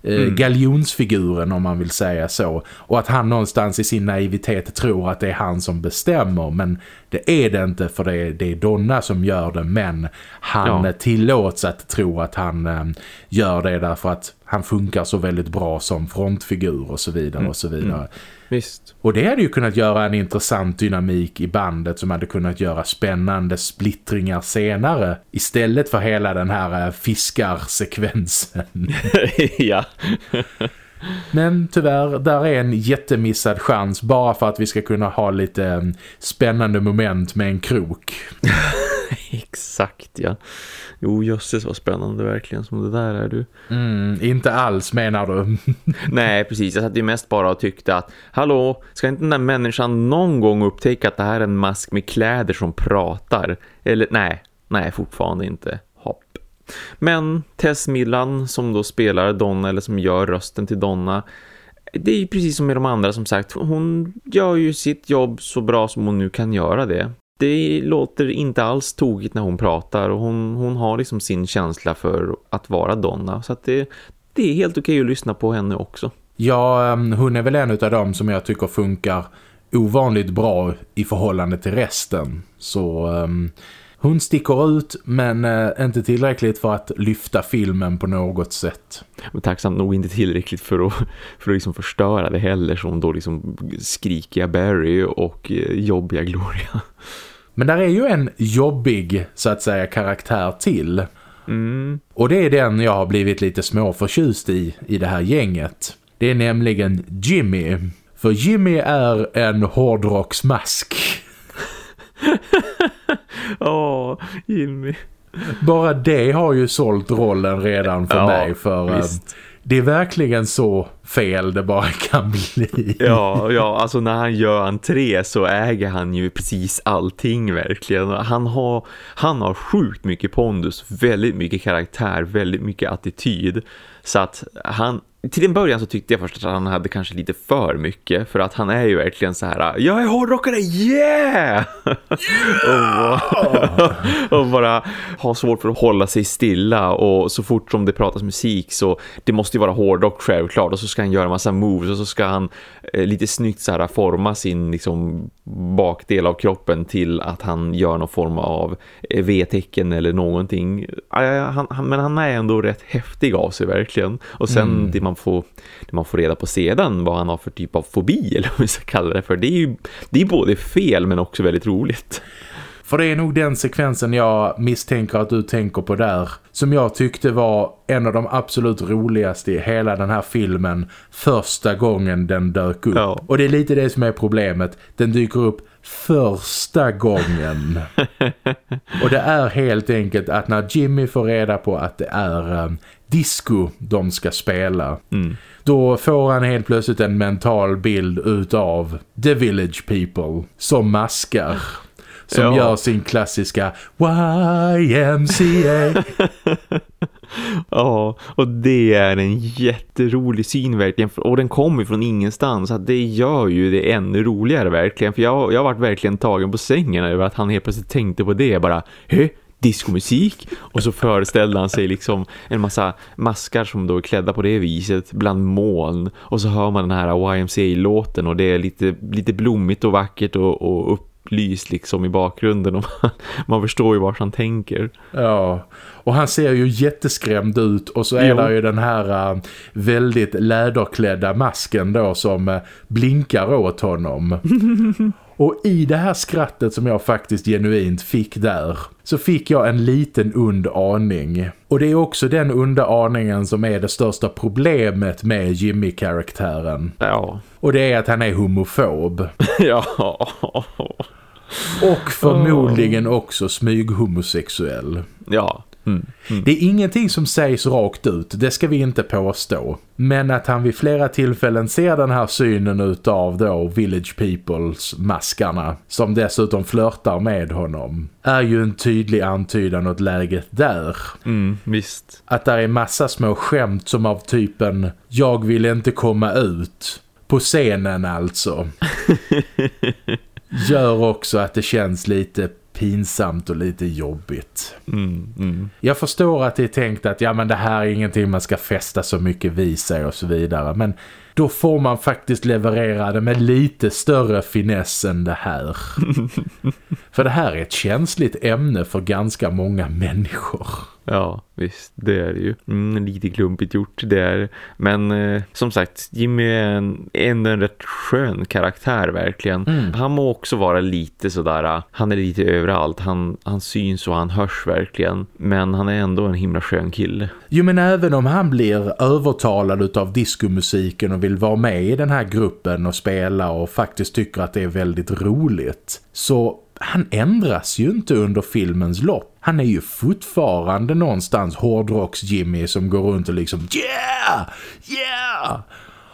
mm. galjonsfiguren om man vill säga så. Och att han någonstans i sin naivitet tror att det är han som bestämmer. Men det är det inte för det är, det är Donna som gör det. Men han ja. tillåts att tro att han äm, eh, gör det därför att han funkar så väldigt bra som frontfigur och så vidare mm. och så vidare. Mm.
Visst.
Och det hade ju kunnat göra en intressant dynamik i bandet som hade kunnat göra spännande splittringar senare istället för hela den här eh, fiskarsekvensen.
ja.
Men tyvärr, där är en jättemissad chans bara för att vi ska kunna ha lite eh, spännande moment med en krok.
Exakt, ja. Jo, jösses vad spännande verkligen som det där är du.
Mm, inte alls menar du.
Nej, precis. Jag satt ju mest bara och tyckte att hallå, ska inte den där människan någon gång upptäcka att det här är en mask med kläder som pratar? Eller nej, nej fortfarande inte. Hopp. Men Tess Millan som då spelar Donna eller som gör rösten till Donna det är ju precis som med de andra som sagt. Hon gör ju sitt jobb så bra som hon nu kan göra det det låter inte alls tokigt när hon pratar och hon, hon har liksom sin känsla för att vara Donna så att det, det är helt okej att lyssna på henne också.
Ja, ehm, hon är väl en av dem som jag tycker funkar ovanligt bra i förhållande till resten. Så um, hon sticker ut men uh, inte tillräckligt för att lyfta filmen på något sätt.
Men tacksamt nog inte tillräckligt för att, för att liksom förstöra det heller som då liksom skrikiga Barry och uh, jobbiga Gloria.
Men där är ju en jobbig, så att säga, karaktär till.
Mm.
Och det är den jag har blivit lite småförtjust i, i det här gänget. Det är nämligen Jimmy. För Jimmy är en hårdrocksmask.
Åh, oh, Jimmy.
Bara det har ju sålt rollen redan för ja, mig. För visst det är verkligen så fel det bara kan bli.
Ja, ja, alltså när han gör entré så äger han ju precis allting verkligen. Han har, han har sjukt mycket pondus, väldigt mycket karaktär, väldigt mycket attityd. Så att han, till en början så tyckte jag först att han hade kanske lite för mycket för att han är ju verkligen så här jag är hårdrockare, yeah! yeah! och, och, bara ha svårt för att hålla sig stilla och så fort som det pratas musik så det måste ju vara hårdrock självklart och så ska han göra massa moves och så ska han eh, lite snyggt så här forma sin liksom bakdel av kroppen till att han gör någon form av eh, V-tecken eller någonting. Han, han, men han är ändå rätt häftig av sig verkligen. Och sen mm. det, man får, det man får reda på sedan vad han har för typ av fobi eller vad vi ska kalla det för. Det är ju det är både fel men också väldigt roligt.
För det är nog den sekvensen jag misstänker att du tänker på där. Som jag tyckte var en av de absolut roligaste i hela den här filmen. Första gången den dök upp. Ja. Och det är lite det som är problemet. Den dyker upp första gången. och det är helt enkelt att när Jimmy får reda på att det är um, disco de ska spela.
Mm.
Då får han helt plötsligt en mental bild utav The Village People som maskar som ja. gör sin klassiska YMCA.
ja, och det är en jätterolig syn verkligen. Och den kommer från ingenstans. Att det gör ju det ännu roligare verkligen. För jag, jag har varit verkligen tagen på sängen över att han helt plötsligt tänkte på det. Bara, hö? diskomusik och så föreställde han sig liksom en massa maskar som då är klädda på det viset bland moln och så hör man den här YMCA-låten och det är lite, lite blommigt och vackert och, och upp lys liksom i bakgrunden och man, man förstår ju vart han tänker.
Ja, och han ser ju jätteskrämd ut och så är jo. det ju den här uh, väldigt läderklädda masken då som uh, blinkar åt honom. och i det här skrattet som jag faktiskt genuint fick där så fick jag en liten und aning. Och det är också den onda aningen som är det största problemet med Jimmy-karaktären.
Ja.
Och det är att han är homofob.
ja.
Och förmodligen också smyghomosexuell.
Ja. Mm.
Mm. Det är ingenting som sägs rakt ut, det ska vi inte påstå. Men att han vid flera tillfällen ser den här synen utav då Village Peoples maskarna som dessutom flörtar med honom är ju en tydlig antydan åt läget där.
Mm, visst.
Att där är massa små skämt som av typen jag vill inte komma ut. På scenen alltså. gör också att det känns lite pinsamt och lite jobbigt.
Mm, mm.
Jag förstår att det är tänkt att ja men det här är ingenting man ska fästa så mycket vid sig och så vidare. Men då får man faktiskt leverera det med lite större finess än det här. för det här är ett känsligt ämne för ganska många människor.
Ja, visst, det är det ju. Mm, lite klumpigt gjort, det är Men eh, som sagt, Jimmy är en, ändå en rätt skön karaktär verkligen. Mm. Han må också vara lite sådär, han är lite överallt. Han, han syns och han hörs verkligen. Men han är ändå en himla skön kille.
Jo, men även om han blir övertalad av diskomusiken och vill vara med i den här gruppen och spela och faktiskt tycker att det är väldigt roligt. Så han ändras ju inte under filmens lopp. Han är ju fortfarande någonstans hårdrocks-Jimmy som går runt och liksom Yeah! Yeah!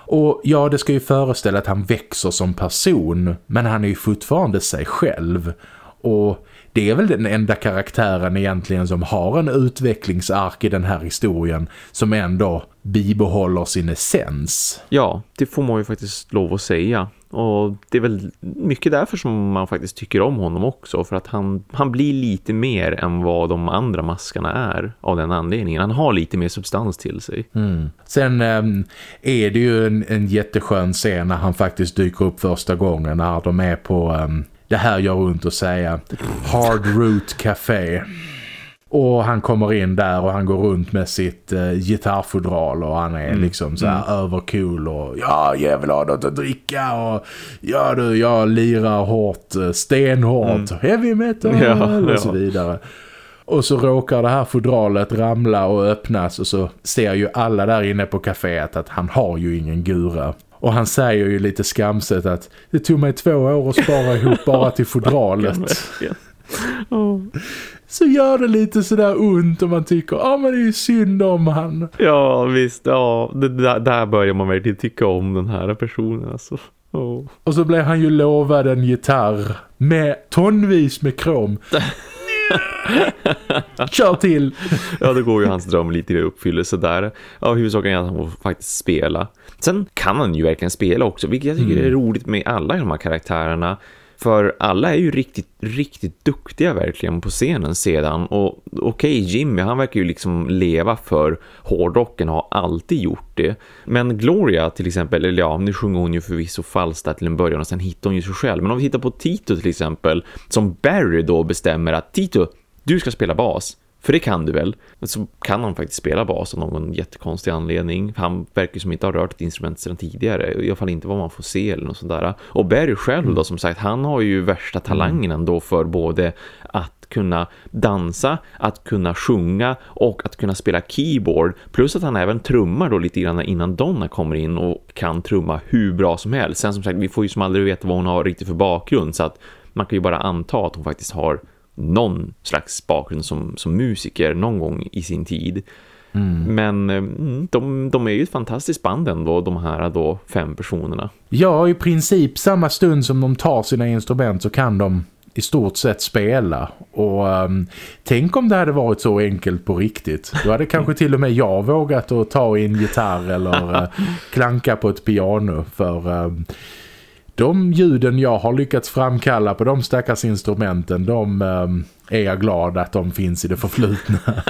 Och ja, det ska ju föreställa att han växer som person, men han är ju fortfarande sig själv. Och det är väl den enda karaktären egentligen som har en utvecklingsark i den här historien som ändå bibehåller sin essens.
Ja, det får man ju faktiskt lov att säga. Och det är väl mycket därför som man faktiskt tycker om honom också. För att han, han blir lite mer än vad de andra maskarna är av den anledningen. Han har lite mer substans till sig.
Mm. Sen ähm, är det ju en, en jätteskön scen när han faktiskt dyker upp första gången. När de är på ähm, det här gör ont att säga Hard Root Café. Och han kommer in där och han går runt med sitt eh, gitarrfodral och han är mm. liksom så här mm. övercool och ja, jag vill ha något att dricka och ja du, jag lirar hårt, eh, stenhårt, mm. heavy metal ja, och så vidare. Och så råkar det här fodralet ramla och öppnas och så ser ju alla där inne på kaféet att han har ju ingen gura. Och han säger ju lite skamset att det tog mig två år att spara ihop bara till fodralet. oh. Så gör det lite sådär ont om man tycker, ja ah, men det är ju synd om han.
Ja visst, ja det, där, där börjar man verkligen tycka om den här personen alltså. Oh.
Och så blev han ju lovad en gitarr med tonvis med krom. Kör till!
ja, då går ju hans dröm lite i uppfyllelse där. Ja, huvudsaken är att han får faktiskt spela. Sen kan han ju verkligen spela också, vilket jag tycker mm. är roligt med alla de här karaktärerna. För alla är ju riktigt, riktigt duktiga verkligen på scenen sedan. Och okej, okay, Jimmy han verkar ju liksom leva för hårdrocken och har alltid gjort det. Men Gloria till exempel, eller ja, nu sjunger hon ju förvisso falskt där till en början och sen hittar hon ju sig själv. Men om vi tittar på Tito till exempel, som Barry då bestämmer att Tito, du ska spela bas. För det kan du väl. Så kan han faktiskt spela bas av någon jättekonstig anledning. Han verkar som inte ha rört ett instrument sedan tidigare. I alla fall inte vad man får se eller något sånt där. Och Barry själv då som sagt, han har ju värsta talangen mm. ändå för både att kunna dansa, att kunna sjunga och att kunna spela keyboard. Plus att han även trummar då lite grann innan Donna kommer in och kan trumma hur bra som helst. Sen som sagt, vi får ju som aldrig veta vad hon har riktigt för bakgrund så att man kan ju bara anta att hon faktiskt har någon slags bakgrund som, som musiker någon gång i sin tid. Mm. Men mm, de, de är ju ett fantastiskt band ändå, de här då fem personerna.
Ja, i princip samma stund som de tar sina instrument så kan de i stort sett spela. Och um, tänk om det hade varit så enkelt på riktigt. Då hade kanske till och med jag vågat att ta in gitarr eller uh, klanka på ett piano för... Um, de ljuden jag har lyckats framkalla på de stackars instrumenten, de eh, är jag glad att de finns i det förflutna.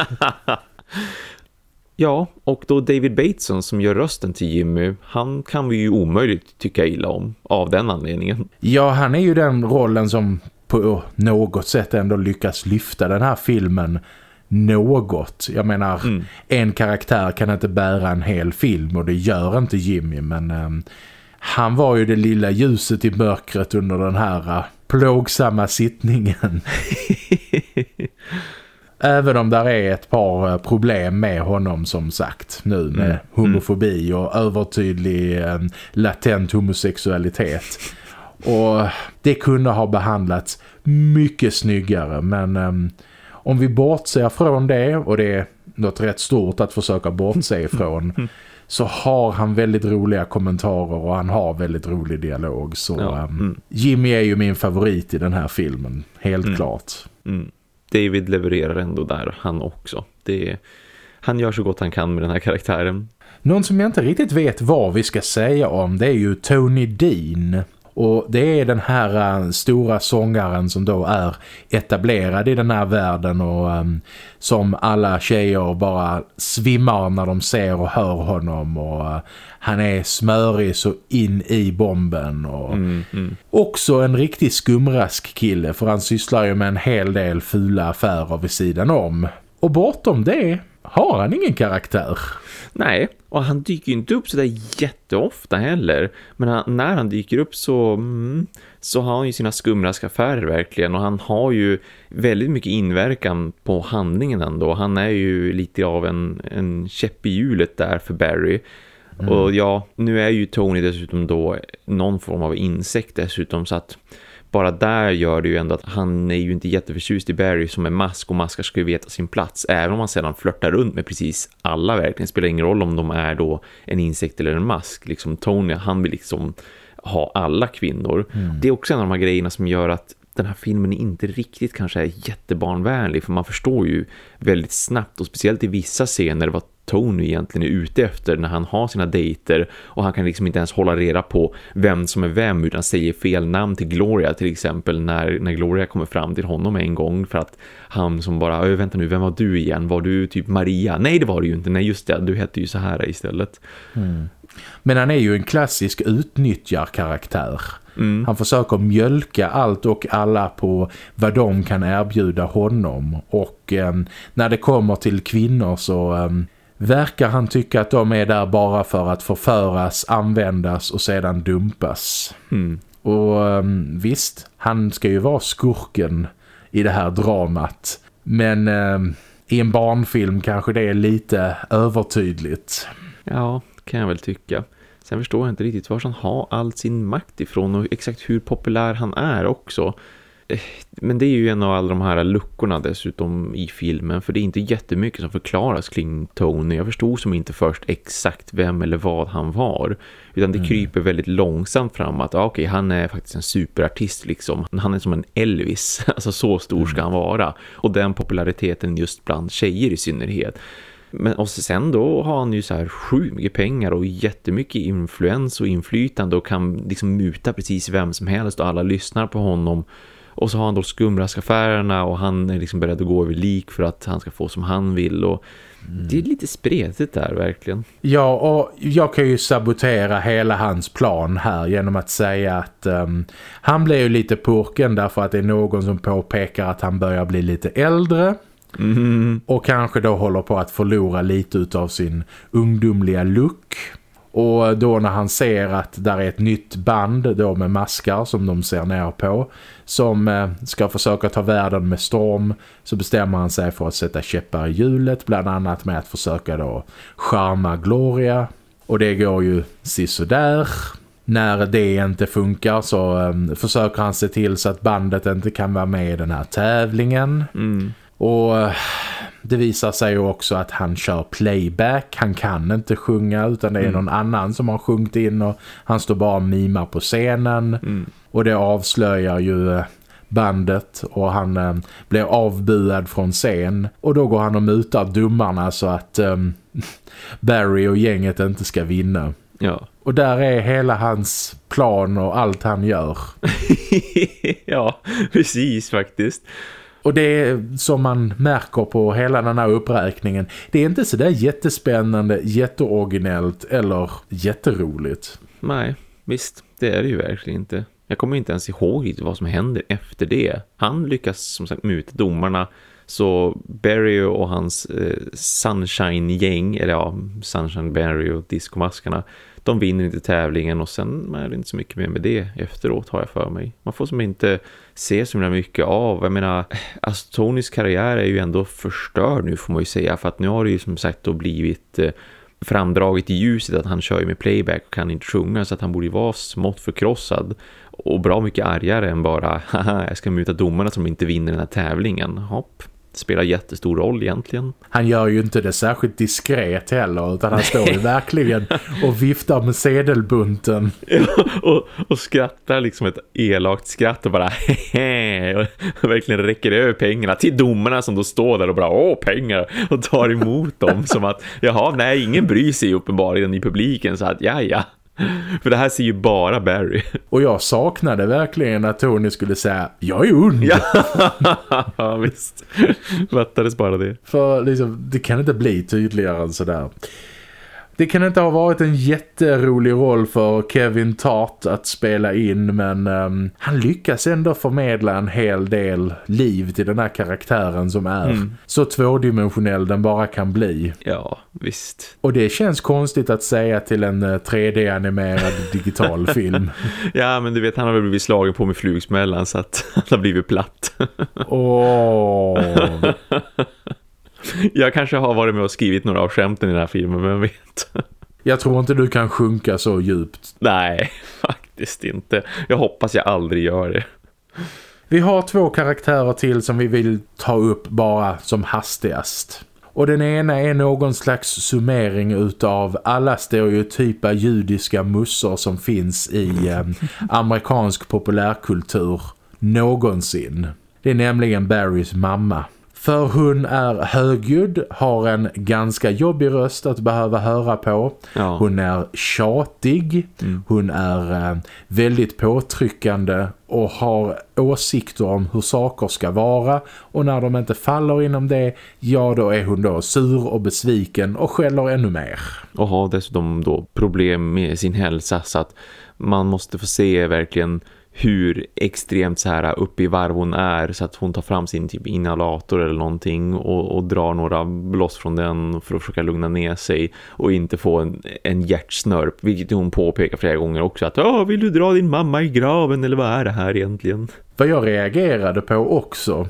ja, och då David Bateson som gör rösten till Jimmy, han kan vi ju omöjligt tycka illa om av den anledningen.
Ja, han är ju den rollen som på något sätt ändå lyckas lyfta den här filmen något. Jag menar, mm. en karaktär kan inte bära en hel film och det gör inte Jimmy, men... Eh, han var ju det lilla ljuset i mörkret under den här uh, plågsamma sittningen. Även om där är ett par uh, problem med honom som sagt nu med mm. homofobi och övertydlig um, latent homosexualitet. Och det kunde ha behandlats mycket snyggare men um, om vi bortser från det och det är något rätt stort att försöka bortse ifrån så har han väldigt roliga kommentarer och han har väldigt rolig dialog. Så ja. um, mm. Jimmy är ju min favorit i den här filmen, helt mm. klart.
Mm. David levererar ändå där, han också. Det han gör så gott han kan med den här karaktären.
Någon som jag inte riktigt vet vad vi ska säga om det är ju Tony Dean. Och det är den här uh, stora sångaren som då är etablerad i den här världen och um, som alla tjejer bara svimmar när de ser och hör honom och uh, han är smörig så in i bomben och mm, mm. också en riktig skumrask kille för han sysslar ju med en hel del fula affärer vid sidan om. Och bortom det har han ingen karaktär.
Nej, och han dyker ju inte upp så där jätteofta heller. Men han, när han dyker upp så, mm, så har han ju sina skumraskaffärer verkligen. Och han har ju väldigt mycket inverkan på handlingen ändå. Han är ju lite av en, en käpp i hjulet där för Barry. Mm. Och ja, nu är ju Tony dessutom då någon form av insekt dessutom så att bara där gör det ju ändå att han är ju inte jätteförtjust i Barry som är mask och maskar ska ju veta sin plats även om man sedan flörtar runt med precis alla verkligen. Spelar ingen roll om de är då en insekt eller en mask. Liksom Tony han vill liksom ha alla kvinnor. Mm. det är också en av de här grejerna som gör att den här filmen inte riktigt kanske är jättebarnvänlig för man förstår ju väldigt snabbt och speciellt i vissa scener vad Tony egentligen är ute efter när han har sina dejter och han kan liksom inte ens hålla reda på vem som är vem utan säger fel namn till Gloria till exempel när, när Gloria kommer fram till honom en gång för att han som bara, vänta nu, vem var du igen? Var du typ Maria? Nej det var du ju inte, nej just det, du hette ju så här istället.
Mm. Men han är ju en klassisk utnyttjarkaraktär. Mm. Han försöker mjölka allt och alla på vad de kan erbjuda honom. Och eh, när det kommer till kvinnor så eh, verkar han tycka att de är där bara för att förföras, användas och sedan dumpas. Mm. Och um, visst, han ska ju vara skurken i det här dramat. Men um, i en barnfilm kanske det är lite övertydligt.
Ja, kan jag väl tycka. Sen förstår jag inte riktigt var han har all sin makt ifrån och exakt hur populär han är också. Eh, men det är ju en av alla de här luckorna dessutom i filmen för det är inte jättemycket som förklaras kring Tony. Jag förstod som inte först exakt vem eller vad han var utan det mm. kryper väldigt långsamt fram att ah, okay, han är faktiskt en superartist liksom. Han är som en Elvis, alltså så stor ska mm. han vara. Och den populariteten just bland tjejer i synnerhet. Men och sen då har han ju så här sjukt mycket pengar och jättemycket influens och inflytande och kan liksom muta precis vem som helst och alla lyssnar på honom och så har han då skumraskaffärerna och han är liksom beredd att gå över lik för att han ska få som han vill och mm. det är lite spretigt där verkligen.
Ja och jag kan ju sabotera hela hans plan här genom att säga att um, han blir ju lite purken därför att det är någon som påpekar att han börjar bli lite äldre. Mm. Och kanske då håller på att förlora lite av sin ungdomliga look. Och då när han ser att där är ett nytt band då med maskar som de ser ner på som eh, ska försöka ta världen med storm så bestämmer han sig för att sätta käppar i hjulet bland annat med att försöka då charma Gloria och det går ju sisådär. När det inte funkar så um, försöker han se till så att bandet inte kan vara med i den här tävlingen. Mm. Och eh, det visar sig ju också att han kör playback. Han kan inte sjunga utan det är mm. någon annan som har sjungit in och han står bara och mimar på scenen. Mm. Och det avslöjar ju eh, bandet och han eh, blir avbuad från scen. Och då går han och mutar domarna så att eh, Barry och gänget inte ska vinna.
Ja.
Och där är hela hans plan och allt han gör.
ja, precis faktiskt.
Och det som man märker på hela den här uppräkningen, det är inte så där jättespännande, jätteoriginellt eller jätteroligt.
Nej, visst, det är det ju verkligen inte. Jag kommer inte ens ihåg vad som händer efter det. Han lyckas som sagt muta domarna så Barry och hans eh, Sunshine-gäng, eller ja, Sunshine Barry och diskomaskarna, de vinner inte tävlingen och sen är det inte så mycket mer med det efteråt har jag för mig. Man får som inte se så mycket av. Jag menar, alltså Tonys karriär är ju ändå förstörd nu får man ju säga för att nu har det ju som sagt då blivit eh, framdraget i ljuset att han kör ju med playback och kan inte sjunga så att han borde vara smått förkrossad och bra mycket argare än bara haha jag ska muta domarna som inte vinner den här tävlingen. Hopp spelar jättestor roll egentligen.
Han gör ju inte det särskilt diskret heller utan han står ju verkligen och viftar med sedelbunten.
Och, och skrattar liksom ett elakt skratt och bara hehe och verkligen räcker över pengarna till domarna som då står där och bara åh pengar och tar emot dem som att jaha nej ingen bryr sig uppenbarligen i publiken så att ja ja För det här ser ju bara Barry.
Och jag saknade verkligen att Tony skulle säga Jag är ond!
Ja, visst. Fattades bara det.
För liksom, det kan inte bli tydligare än sådär. Det kan inte ha varit en jätterolig roll för Kevin Tart att spela in men um, han lyckas ändå förmedla en hel del liv till den här karaktären som är mm. så tvådimensionell den bara kan bli.
Ja, visst.
Och det känns konstigt att säga till en 3D-animerad eh, digital film.
Ja, men du vet, han har väl blivit slagen på med flugsmällan så att han har blivit platt.
Åh... Oh.
Jag kanske har varit med och skrivit några av skämten i den här filmen, men vet.
Jag tror inte du kan sjunka så djupt.
Nej, faktiskt inte. Jag hoppas jag aldrig gör det.
Vi har två karaktärer till som vi vill ta upp bara som hastigast. Och den ena är någon slags summering utav alla stereotypa judiska mussor som finns i eh, amerikansk populärkultur någonsin. Det är nämligen Barrys mamma. För hon är högljudd, har en ganska jobbig röst att behöva höra på. Ja. Hon är tjatig, mm. hon är eh, väldigt påtryckande och har åsikter om hur saker ska vara. Och när de inte faller inom det, ja då är hon då sur och besviken och skäller ännu mer.
Och har dessutom då problem med sin hälsa så att man måste få se verkligen hur extremt så här uppe i varv hon är så att hon tar fram sin typ inhalator eller någonting och, och drar några bloss från den för att försöka lugna ner sig och inte få en, en hjärtsnörp vilket hon påpekar flera gånger också att ja vill du dra din mamma i graven eller vad är det här egentligen?
Vad jag reagerade på också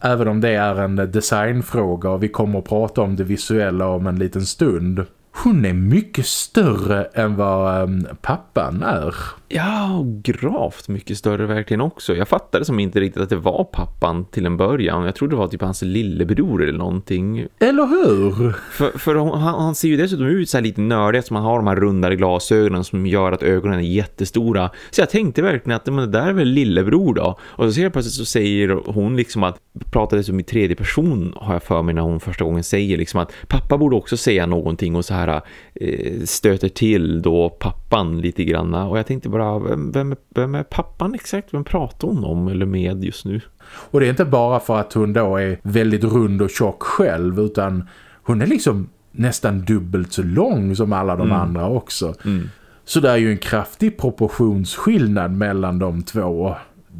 även om det är en designfråga och vi kommer att prata om det visuella om en liten stund hon är mycket större än vad um, pappan är.
Ja, gravt mycket större verkligen också. Jag fattade som inte riktigt att det var pappan till en början. Jag trodde det var typ hans lillebror eller någonting.
Eller hur?
För, för han, han, ser ju dessutom ut så här lite nördigt som han har de här rundade glasögonen som gör att ögonen är jättestora. Så jag tänkte verkligen att men det där är väl lillebror då. Och så ser plötsligt så säger hon liksom att pratade som i tredje person har jag för mig när hon första gången säger liksom att pappa borde också säga någonting och så här eh, stöter till då pappan lite granna. Och jag tänkte bara, vem, vem, vem är pappan exakt? Vem pratar hon om eller med just nu?
Och det är inte bara för att hon då är väldigt rund och tjock själv utan hon är liksom nästan dubbelt så lång som alla de mm. andra också. Mm. Så det är ju en kraftig proportionsskillnad mellan de två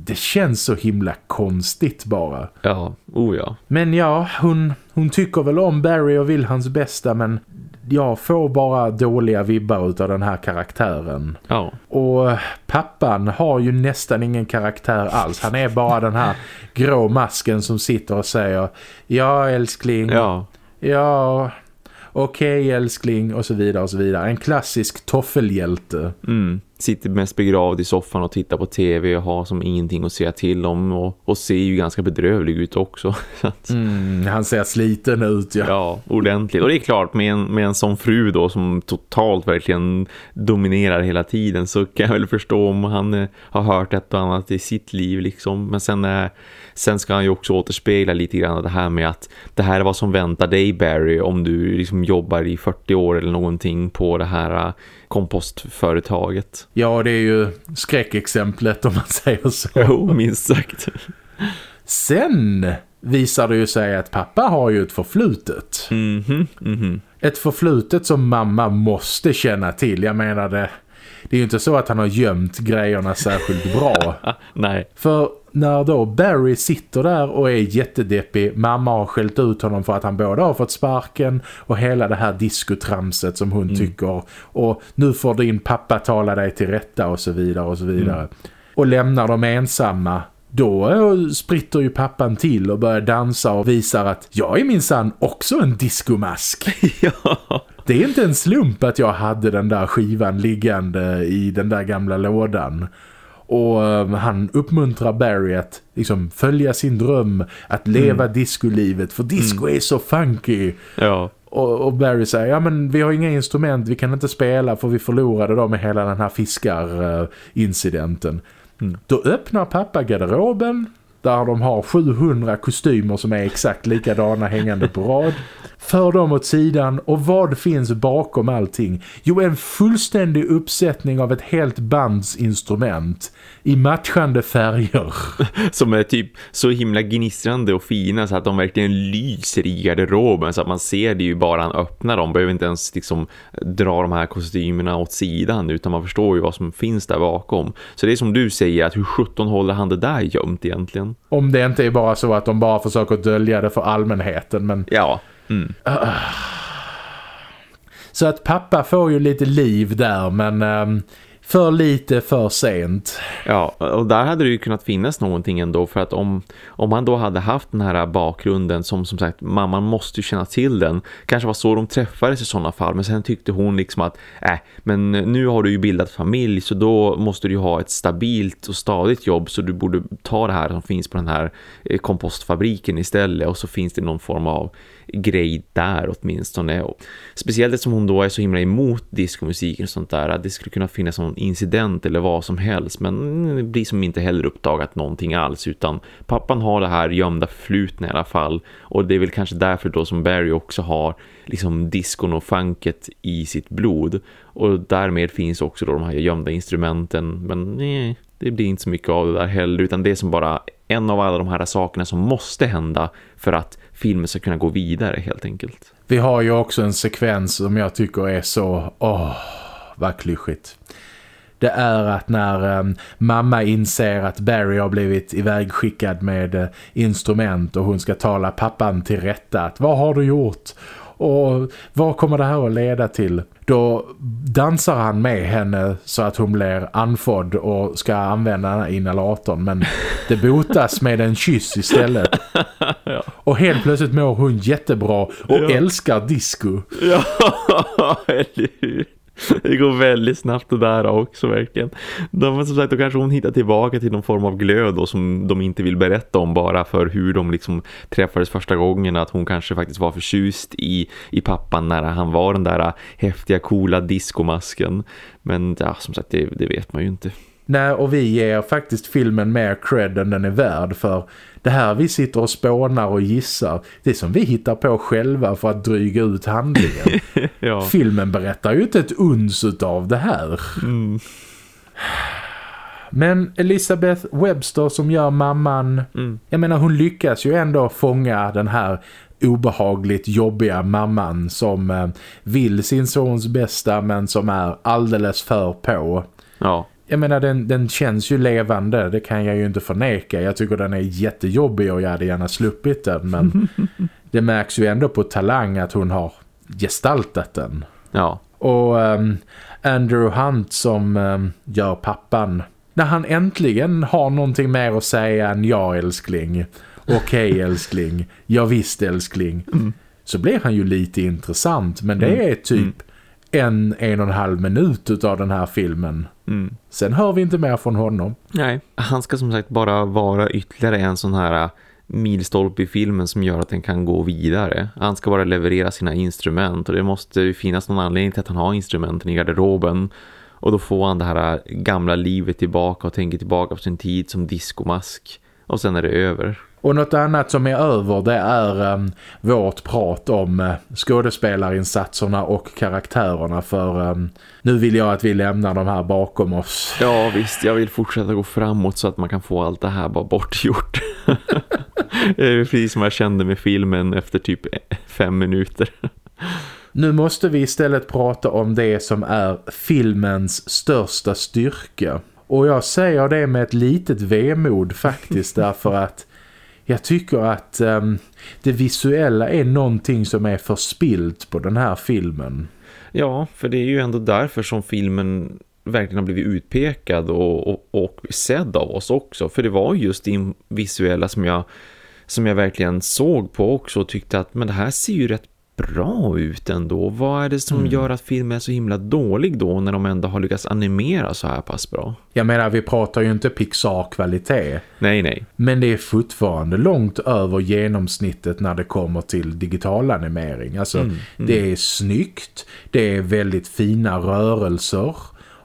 det känns så himla konstigt bara.
Ja, oh ja.
Men ja, hon, hon tycker väl om Barry och vill hans bästa men jag får bara dåliga vibbar utav den här karaktären.
Ja.
Och pappan har ju nästan ingen karaktär alls. Han är bara den här grå masken som sitter och säger Ja älskling.
Ja.
Ja, okej okay, älskling och så vidare och så vidare. En klassisk toffelhjälte.
Mm sitter mest begravd i soffan och tittar på tv och har som ingenting att säga till om och, och ser ju ganska bedrövlig ut också.
mm, han ser sliten ut, ja.
Ja, ordentligt. Och det är klart, med en, med en sån fru då som totalt verkligen dominerar hela tiden så kan jag väl förstå om han eh, har hört ett och annat i sitt liv liksom. Men sen, eh, sen ska han ju också återspegla lite grann det här med att det här är vad som väntar dig Barry om du liksom jobbar i 40 år eller någonting på det här eh, kompostföretaget.
Ja, det är ju skräckexemplet om man säger så.
Jo, minst sagt.
Sen visar det ju sig att pappa har ju ett förflutet.
Mm -hmm, mm -hmm.
Ett förflutet som mamma måste känna till. Jag menar det, det är ju inte så att han har gömt grejerna särskilt bra.
Nej.
För när då Barry sitter där och är jättedeppig, mamma har skällt ut honom för att han både har fått sparken och hela det här diskotramset som hon mm. tycker och nu får din pappa tala dig till rätta och så vidare och så vidare. Mm. Och lämnar dem ensamma då spritter ju pappan till och börjar dansa och visar att jag är minsann också en diskomask.
ja.
Det är inte en slump att jag hade den där skivan liggande i den där gamla lådan. Och um, han uppmuntrar Barry att liksom följa sin dröm, att leva mm. discolivet. För disco mm. är så funky.
Ja.
Och, och, Barry säger, ja men vi har inga instrument, vi kan inte spela för vi förlorade då med hela den här fiskar-incidenten. Mm. Då öppnar pappa garderoben, där de har 700 kostymer som är exakt likadana hängande på rad. För dem åt sidan och vad finns bakom allting? Jo, en fullständig uppsättning av ett helt bands instrument i matchande färger.
Som är typ så himla gnistrande och fina så att de verkligen lyser i garderoben så att man ser det ju bara han öppnar dem. Behöver inte ens liksom dra de här kostymerna åt sidan utan man förstår ju vad som finns där bakom. Så det är som du säger att hur 17 håller han det där gömt egentligen?
Om det inte är bara så att de bara försöker dölja det för allmänheten men...
Ja, Mm.
Så att pappa får ju lite liv där men um, för lite för sent.
Ja, och där hade det ju kunnat finnas någonting ändå för att om, om man då hade haft den här bakgrunden som som sagt, mamman måste ju känna till den. Kanske var så de träffades i sådana fall men sen tyckte hon liksom att äh, men nu har du ju bildat familj så då måste du ju ha ett stabilt och stadigt jobb så du borde ta det här som finns på den här eh, kompostfabriken istället och så finns det någon form av grej där åtminstone. Och speciellt eftersom hon då är så himla emot diskomusiken och sånt där. Att det skulle kunna finnas någon incident eller vad som helst. Men det blir som inte heller uppdagat någonting alls. Utan pappan har det här gömda flutna i alla fall. Och det är väl kanske därför då som Barry också har liksom diskon och funket i sitt blod. Och därmed finns också då de här gömda instrumenten. Men nej, det blir inte så mycket av det där heller. Utan det är som bara en av alla de här sakerna som måste hända för att filmen ska kunna gå vidare helt enkelt.
Vi har ju också en sekvens som jag tycker är så, åh, vad klyschigt. Det är att när um, mamma inser att Barry har blivit ivägskickad med uh, instrument och hon ska tala pappan till rätta. Att, vad har du gjort? Och vad kommer det här att leda till? Då dansar han med henne så att hon blir anfodd och ska använda den här inhalatorn. Men det botas med en kyss istället. ja. Och helt plötsligt mår hon jättebra och ja. älskar disco.
Ja, eller hur? Det går väldigt snabbt det där också verkligen. De, som sagt, då kanske hon hittar tillbaka till någon form av glöd då, som de inte vill berätta om bara för hur de liksom träffades första gången. Att hon kanske faktiskt var förtjust i, i pappan när han var den där häftiga, coola diskomasken. Men ja, som sagt, det, det vet man ju inte.
Nej, och vi ger faktiskt filmen mer cred än den är värd för det här vi sitter och spånar och gissar, det är som vi hittar på själva för att dryga ut handlingen. ja. Filmen berättar ju inte ett uns av det här. Mm. Men Elizabeth Webster som gör mamman, mm. jag menar hon lyckas ju ändå fånga den här obehagligt jobbiga mamman som eh, vill sin sons bästa men som är alldeles för på. Ja jag menar den, den känns ju levande, det kan jag ju inte förneka. Jag tycker den är jättejobbig och jag hade gärna sluppit den. Men det märks ju ändå på talang att hon har gestaltat den. Ja. Och um, Andrew Hunt som um, gör pappan. När han äntligen har någonting mer att säga än ja älskling. Okej okay, älskling. Ja visst älskling. Mm. Så blir han ju lite intressant. Men det mm. är typ mm en, en och en halv minut av den här filmen. Mm. Sen hör vi inte mer från honom.
Nej, han ska som sagt bara vara ytterligare en sån här äh, milstolpe i filmen som gör att den kan gå vidare. Han ska bara leverera sina instrument och det måste ju finnas någon anledning till att han har instrumenten i garderoben. Och då får han det här äh, gamla livet tillbaka och tänker tillbaka på sin tid som diskomask. Och sen är det över.
Och något annat som är över det är um, vårt prat om uh, skådespelarinsatserna och karaktärerna för um, nu vill jag att vi lämnar de här bakom oss.
Ja visst, jag vill fortsätta gå framåt så att man kan få allt det här bara bortgjort. precis som jag kände med filmen efter typ fem minuter.
Nu måste vi istället prata om det som är filmens största styrka. Och jag säger det med ett litet vemod faktiskt därför att jag tycker att um, det visuella är någonting som är förspilt på den här filmen.
Ja, för det är ju ändå därför som filmen verkligen har blivit utpekad och, och, och sedd av oss också. För det var just det visuella som jag, som jag verkligen såg på också och tyckte att men det här ser ju rätt bra ut ändå. Vad är det som mm. gör att filmen är så himla dålig då när de ändå har lyckats animera så här pass bra?
Jag menar, vi pratar ju inte Pixar-kvalitet.
Nej, nej.
Men det är fortfarande långt över genomsnittet när det kommer till digital animering. Alltså, mm. Mm. det är snyggt, det är väldigt fina rörelser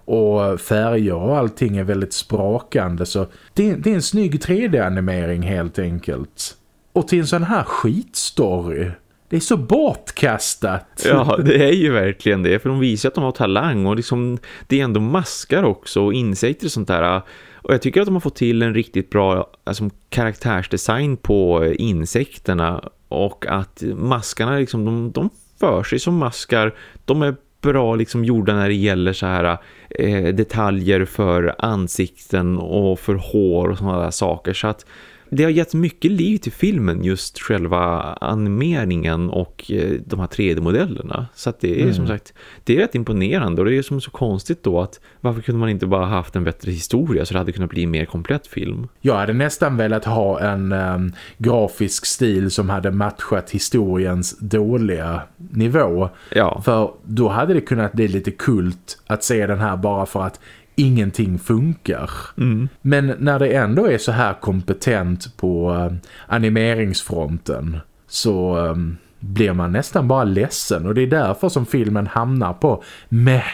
och färger och allting är väldigt sprakande så det, det är en snygg 3D-animering helt enkelt. Och till en sån här skitstory det är så bortkastat.
Ja, det är ju verkligen det. För de visar att de har talang och liksom, det är ändå maskar också och insekter och sånt där. Och jag tycker att de har fått till en riktigt bra alltså, karaktärsdesign på insekterna och att maskarna liksom, de, de för sig som maskar. De är bra liksom gjorda när det gäller så här eh, detaljer för ansikten och för hår och sådana där saker. Så att det har gett mycket liv till filmen just själva animeringen och eh, de här 3D-modellerna. Så att det är mm. som sagt, det är rätt imponerande och det är som så konstigt då att varför kunde man inte bara haft en bättre historia så det hade kunnat bli en mer komplett film?
Jag hade nästan velat ha en um, grafisk stil som hade matchat historiens dåliga nivå. Ja. För då hade det kunnat bli lite kult att se den här bara för att ingenting funkar. Mm. Men när det ändå är så här kompetent på uh, animeringsfronten så um, blir man nästan bara ledsen och det är därför som filmen hamnar på meh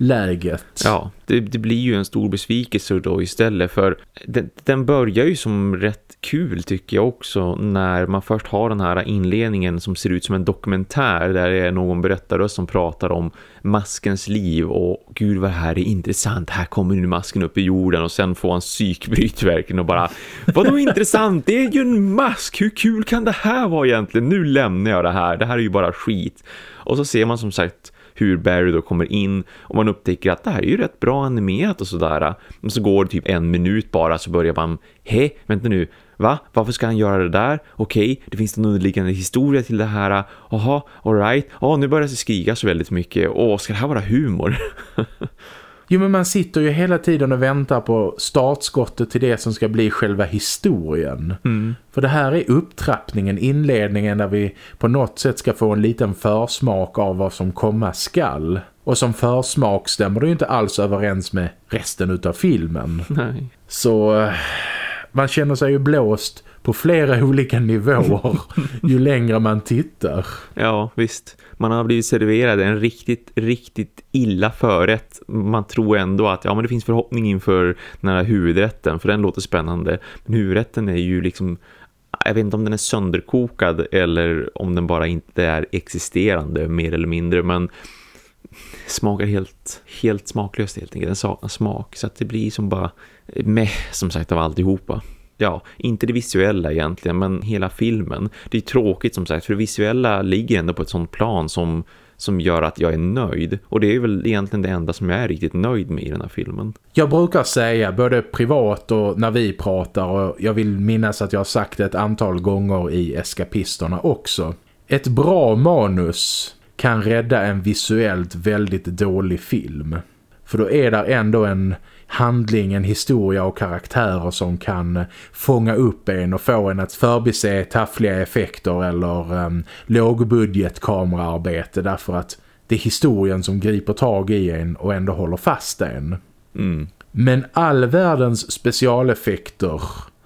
läget.
Ja, det, det, blir ju en stor besvikelse då istället för den, den, börjar ju som rätt kul tycker jag också när man först har den här inledningen som ser ut som en dokumentär där det är någon berättare som pratar om maskens liv och gud vad det här är intressant, här kommer nu masken upp i jorden. Och sen får han psykbryt verkligen och bara, vadå intressant, det är ju en mask, hur kul kan det här vara egentligen, nu lämnar jag det här, det här är ju bara skit. Och så ser man som sagt hur Barry då kommer in och man upptäcker att det här är ju rätt bra animerat och sådär. Men så går det typ en minut bara så börjar man, hej, vänta nu, va? Varför ska han göra det där? Okej, okay, det finns en underliggande historia till det här. Jaha, alright. Ja, nu börjar det skriga så väldigt mycket. Åh, ska det här vara humor?
Jo men man sitter ju hela tiden och väntar på startskottet till det som ska bli själva historien. Mm. För det här är upptrappningen, inledningen där vi på något sätt ska få en liten försmak av vad som komma skall. Och som försmak stämmer det ju inte alls överens med resten utav filmen.
Nej.
Så eh, man känner sig ju blåst på flera olika nivåer ju längre man tittar.
Ja, visst. Man har blivit serverad en riktigt, riktigt illa förrätt. Man tror ändå att ja, men det finns förhoppning inför den här huvudrätten, för den låter spännande. Men huvudrätten är ju liksom jag vet inte om den är sönderkokad eller om den bara inte är existerande mer eller mindre men smakar helt, helt smaklöst helt enkelt. Den saknar smak så att det blir som bara med som sagt av alltihopa ja, inte det visuella egentligen, men hela filmen. Det är tråkigt som sagt, för det visuella ligger ändå på ett sånt plan som, som gör att jag är nöjd. Och det är väl egentligen det enda som jag är riktigt nöjd med i den här filmen.
Jag brukar säga, både privat och när vi pratar, och jag vill minnas att jag har sagt det ett antal gånger i Eskapisterna också. Ett bra manus kan rädda en visuellt väldigt dålig film. För då är där ändå en handling, en historia och karaktärer som kan fånga upp en och få en att förbise taffliga effekter eller um, lågbudget kameraarbete därför att det är historien som griper tag i en och ändå håller fast en.
Mm.
Men all världens specialeffekter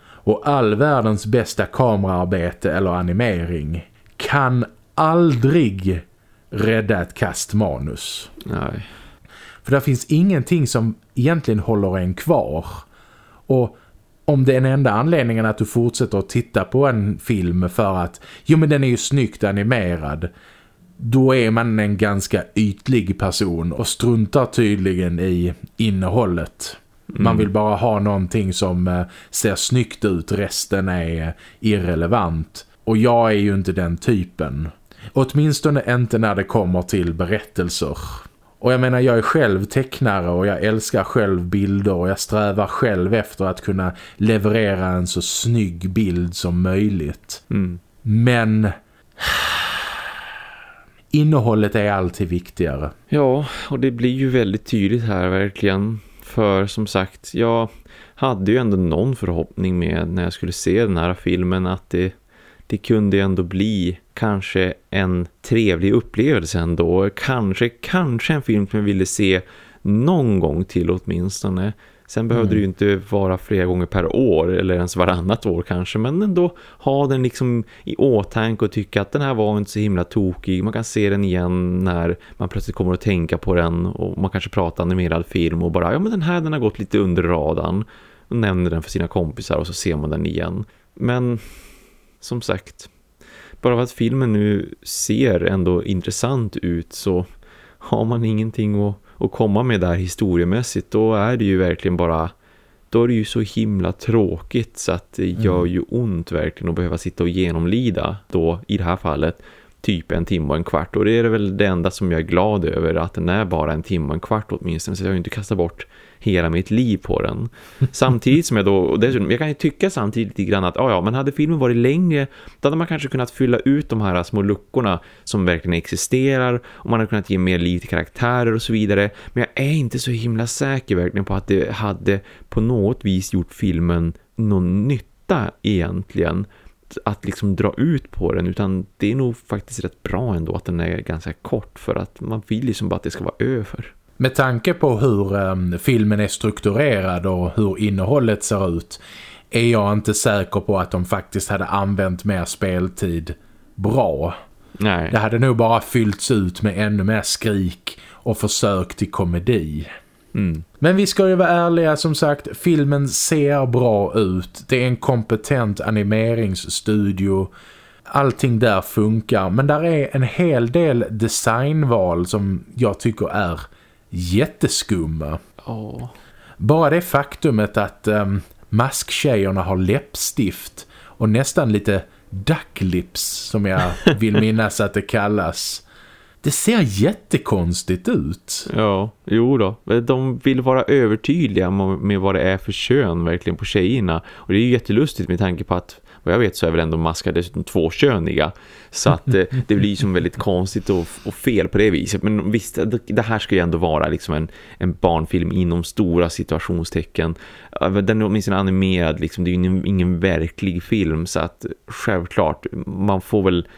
och all världens bästa kameraarbete eller animering kan aldrig rädda ett kastmanus.
Nej.
För det finns ingenting som egentligen håller en kvar. Och om det är den enda anledningen att du fortsätter att titta på en film för att jo men den är ju snyggt animerad då är man en ganska ytlig person och struntar tydligen i innehållet. Mm. Man vill bara ha någonting som eh, ser snyggt ut, resten är irrelevant. Och jag är ju inte den typen. Åtminstone inte när det kommer till berättelser. Och jag menar, jag är själv tecknare och jag älskar själv bilder och jag strävar själv efter att kunna leverera en så snygg bild som möjligt.
Mm.
Men innehållet är alltid viktigare.
Ja, och det blir ju väldigt tydligt här verkligen. För som sagt, jag hade ju ändå någon förhoppning med när jag skulle se den här filmen att det det kunde ändå bli kanske en trevlig upplevelse ändå. Kanske, kanske en film som jag ville se någon gång till åtminstone. Sen behövde mm. det ju inte vara flera gånger per år eller ens varannat år kanske. Men ändå ha den liksom i åtanke och tycka att den här var inte så himla tokig. Man kan se den igen när man plötsligt kommer att tänka på den och man kanske pratar animerad film och bara ja men den här den har gått lite under radarn. Och nämner den för sina kompisar och så ser man den igen. Men som sagt, bara för att filmen nu ser ändå intressant ut så har man ingenting att, att komma med där historiemässigt då är det ju verkligen bara då är det ju så himla tråkigt så att det gör mm. ju ont verkligen att behöva sitta och genomlida då i det här fallet typ en timme och en kvart och det är väl det enda som jag är glad över att den är bara en timme och en kvart åtminstone så jag har inte kastat bort hela mitt liv på den. Samtidigt som jag då, och dessutom, jag kan ju tycka samtidigt lite grann att ja, ja, men hade filmen varit längre då hade man kanske kunnat fylla ut de här små luckorna som verkligen existerar och man hade kunnat ge mer liv till karaktärer och så vidare. Men jag är inte så himla säker verkligen på att det hade på något vis gjort filmen någon nytta egentligen att liksom dra ut på den utan det är nog faktiskt rätt bra ändå att den är ganska kort för att man vill liksom bara att det ska vara över.
Med tanke på hur um, filmen är strukturerad och hur innehållet ser ut är jag inte säker på att de faktiskt hade använt mer speltid bra.
Nej.
Det hade nog bara fyllts ut med ännu mer skrik och försök till komedi.
Mm.
Men vi ska ju vara ärliga som sagt, filmen ser bra ut. Det är en kompetent animeringsstudio. Allting där funkar, men där är en hel del designval som jag tycker är jätteskumma.
Oh.
Bara det faktumet att um, masktjejerna har läppstift och nästan lite ducklips som jag vill minnas att det kallas. Det ser jättekonstigt ut.
Ja, jo då. De vill vara övertydliga med vad det är för kön verkligen på tjejerna. Och det är ju jättelustigt med tanke på att vad jag vet så är väl ändå maskar dessutom tvåköniga. Så att eh, det blir som väldigt konstigt och, och, fel på det viset. Men visst, det, det här ska ju ändå vara liksom en, en barnfilm inom stora situationstecken. Den är åtminstone animerad, liksom, det är ju ingen, ingen verklig film. Så att självklart, man får väl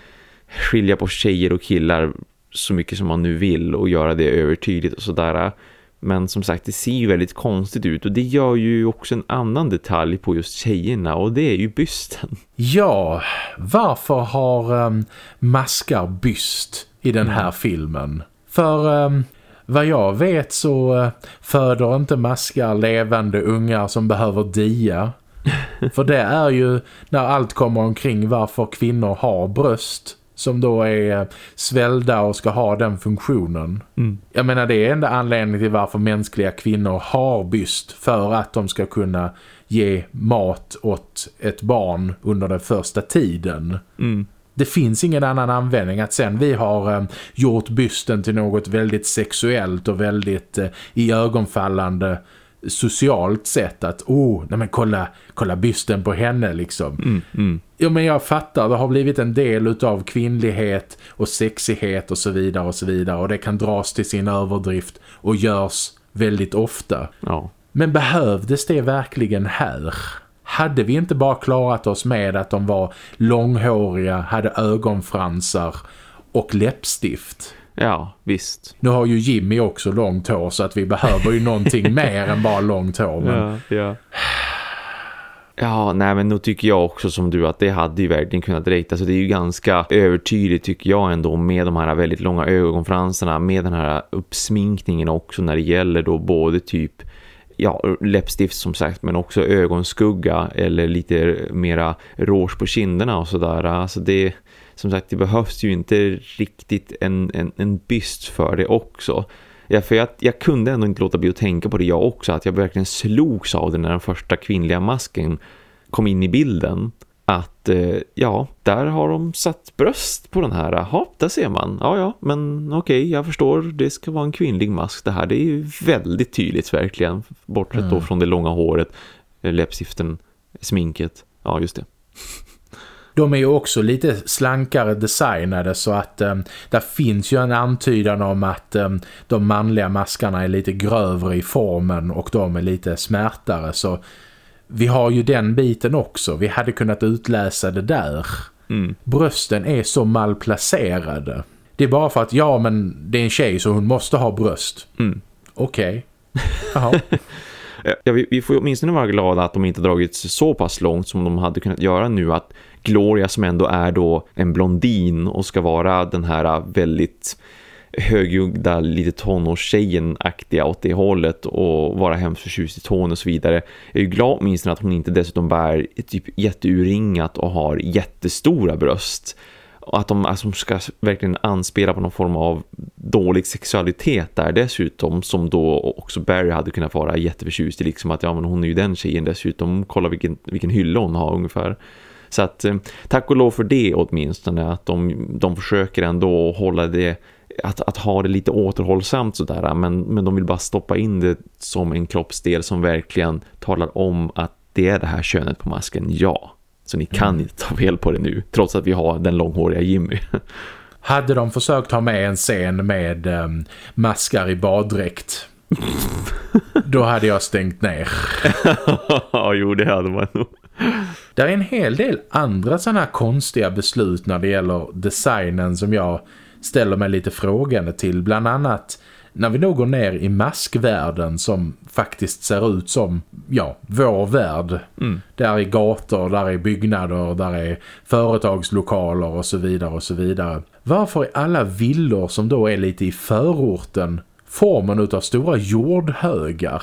skilja på tjejer och killar så mycket som man nu vill och göra det övertydligt och sådär. Men som sagt, det ser ju väldigt konstigt ut och det gör ju också en annan detalj på just tjejerna och det är ju bysten.
Ja, varför har um, maskar byst i den här mm. filmen? För um, vad jag vet så uh, föder inte maskar levande ungar som behöver dia. För det är ju när allt kommer omkring varför kvinnor har bröst som då är eh, svällda och ska ha den funktionen.
Mm.
Jag menar det är enda anledningen till varför mänskliga kvinnor har byst för att de ska kunna ge mat åt ett barn under den första tiden.
Mm.
Det finns ingen annan användning att sen vi har eh, gjort bysten till något väldigt sexuellt och väldigt eh, i ögonfallande socialt sätt att, oh, nej men kolla, kolla bysten på henne liksom.
Mm, mm.
Ja men jag fattar, det har blivit en del av kvinnlighet och sexighet och så vidare och så vidare och det kan dras till sin överdrift och görs väldigt ofta.
Ja.
Men behövdes det verkligen här? Hade vi inte bara klarat oss med att de var långhåriga, hade ögonfransar och läppstift?
Ja, visst.
Nu har ju Jimmy också långt hår så att vi behöver ju någonting mer än bara långt hår. Men...
Ja, ja. Ja, nej men nu tycker jag också som du att det hade ju verkligen kunnat räcka. Så alltså, det är ju ganska övertydligt tycker jag ändå med de här väldigt långa ögonfransarna. Med den här uppsminkningen också när det gäller då både typ ja, läppstift som sagt men också ögonskugga eller lite mera rouge på kinderna och sådär. Alltså det, som sagt, det behövs ju inte riktigt en, en, en byst för det också. Ja, för jag, jag kunde ändå inte låta bli att tänka på det jag också. Att jag verkligen slogs av det när den första kvinnliga masken kom in i bilden. Att eh, ja, där har de satt bröst på den här. Ja, där ser man. Ja, ja, men okej, okay, jag förstår. Det ska vara en kvinnlig mask det här. Det är ju väldigt tydligt verkligen. Bortsett mm. då från det långa håret, läppstiften, sminket. Ja, just det.
De är ju också lite slankare designade så att um, där finns ju en antydan om att um, de manliga maskarna är lite grövre i formen och de är lite smärtare så vi har ju den biten också. Vi hade kunnat utläsa det där.
Mm.
Brösten är så malplacerade. Det är bara för att, ja men det är en tjej så hon måste ha bröst.
Mm.
Okej. Okay.
Ja, vi, vi får åtminstone vara glada att de inte dragits så pass långt som de hade kunnat göra nu. Att Gloria som ändå är då en blondin och ska vara den här väldigt högljudda, lite tonårstjejen-aktiga åt det hållet och vara hemskt förtjust i ton och så vidare. Jag är ju glad minst att hon inte dessutom bär typ jätteuringat och har jättestora bröst. Och att de alltså, ska verkligen anspela på någon form av dålig sexualitet där dessutom som då också Barry hade kunnat vara jätteförtjust i liksom att ja men hon är ju den tjejen dessutom. Kolla vilken, vilken hylla hon har ungefär så att eh, tack och lov för det åtminstone att de, de försöker ändå hålla det att, att ha det lite återhållsamt sådär men, men de vill bara stoppa in det som en kroppsdel som verkligen talar om att det är det här könet på masken, ja. Så ni kan mm. inte ta fel på det nu, trots att vi har den långhåriga Jimmy.
Hade de försökt ha med en scen med um, maskar i baddräkt då hade jag stängt ner.
ja, jo det hade man nog.
Det är en hel del andra sådana här konstiga beslut när det gäller designen som jag ställer mig lite frågande till. Bland annat när vi då går ner i maskvärlden som faktiskt ser ut som, ja, vår värld. Mm. Där är gator, där är byggnader, där är företagslokaler och så vidare och så vidare. Varför är alla villor som då är lite i förorten formen utav stora jordhögar?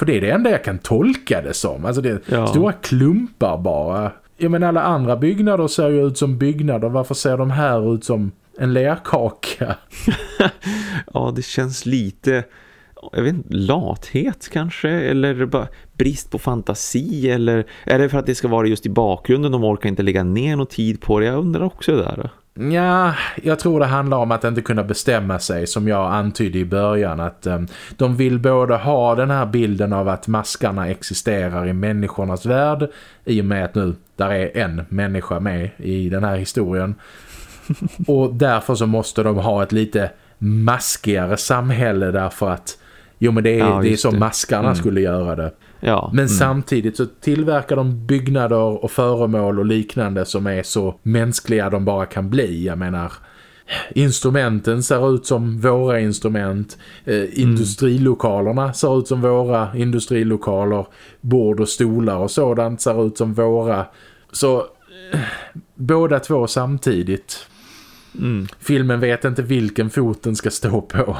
För det är det enda jag kan tolka det som. Alltså det är ja. stora klumpar bara. Ja men alla andra byggnader ser ju ut som byggnader. Varför ser de här ut som en lerkaka.
ja, det känns lite jag vet inte, lathet kanske eller bara brist på fantasi eller är det för att det ska vara just i bakgrunden de orkar inte lägga ner någon tid på det jag undrar också det där
Ja, jag tror det handlar om att inte kunna bestämma sig som jag antydde i början att um, de vill både ha den här bilden av att maskarna existerar i människornas värld i och med att nu där är en människa med i den här historien och därför så måste de ha ett lite maskigare samhälle därför att jo men det är, ja, det är så det. maskarna mm. skulle göra det. Ja, men mm. samtidigt så tillverkar de byggnader och föremål och liknande som är så mänskliga de bara kan bli. Jag menar, instrumenten ser ut som våra instrument. Eh, mm. industrilokalerna ser ut som våra industrilokaler. Bord och stolar och sådant ser ut som våra. Så eh, båda två samtidigt. Mm. Filmen vet inte vilken fot den ska stå på.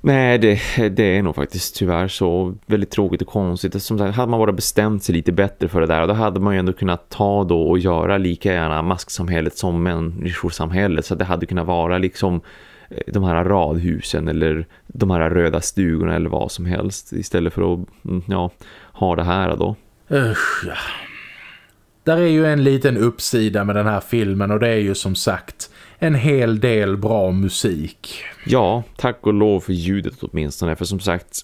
Nej, det, det är nog faktiskt tyvärr så väldigt tråkigt och konstigt. Som sagt, hade man bara bestämt sig lite bättre för det där, då hade man ju ändå kunnat ta då och göra lika gärna masksamhället som människosamhället. Så att det hade kunnat vara liksom eh, de här radhusen eller de här röda stugorna eller vad som helst istället för att mm, ja, ha det här då.
Usch, ja. Där är ju en liten uppsida med den här filmen och det är ju som sagt en hel del bra musik.
Ja, tack och lov för ljudet åtminstone. För som sagt,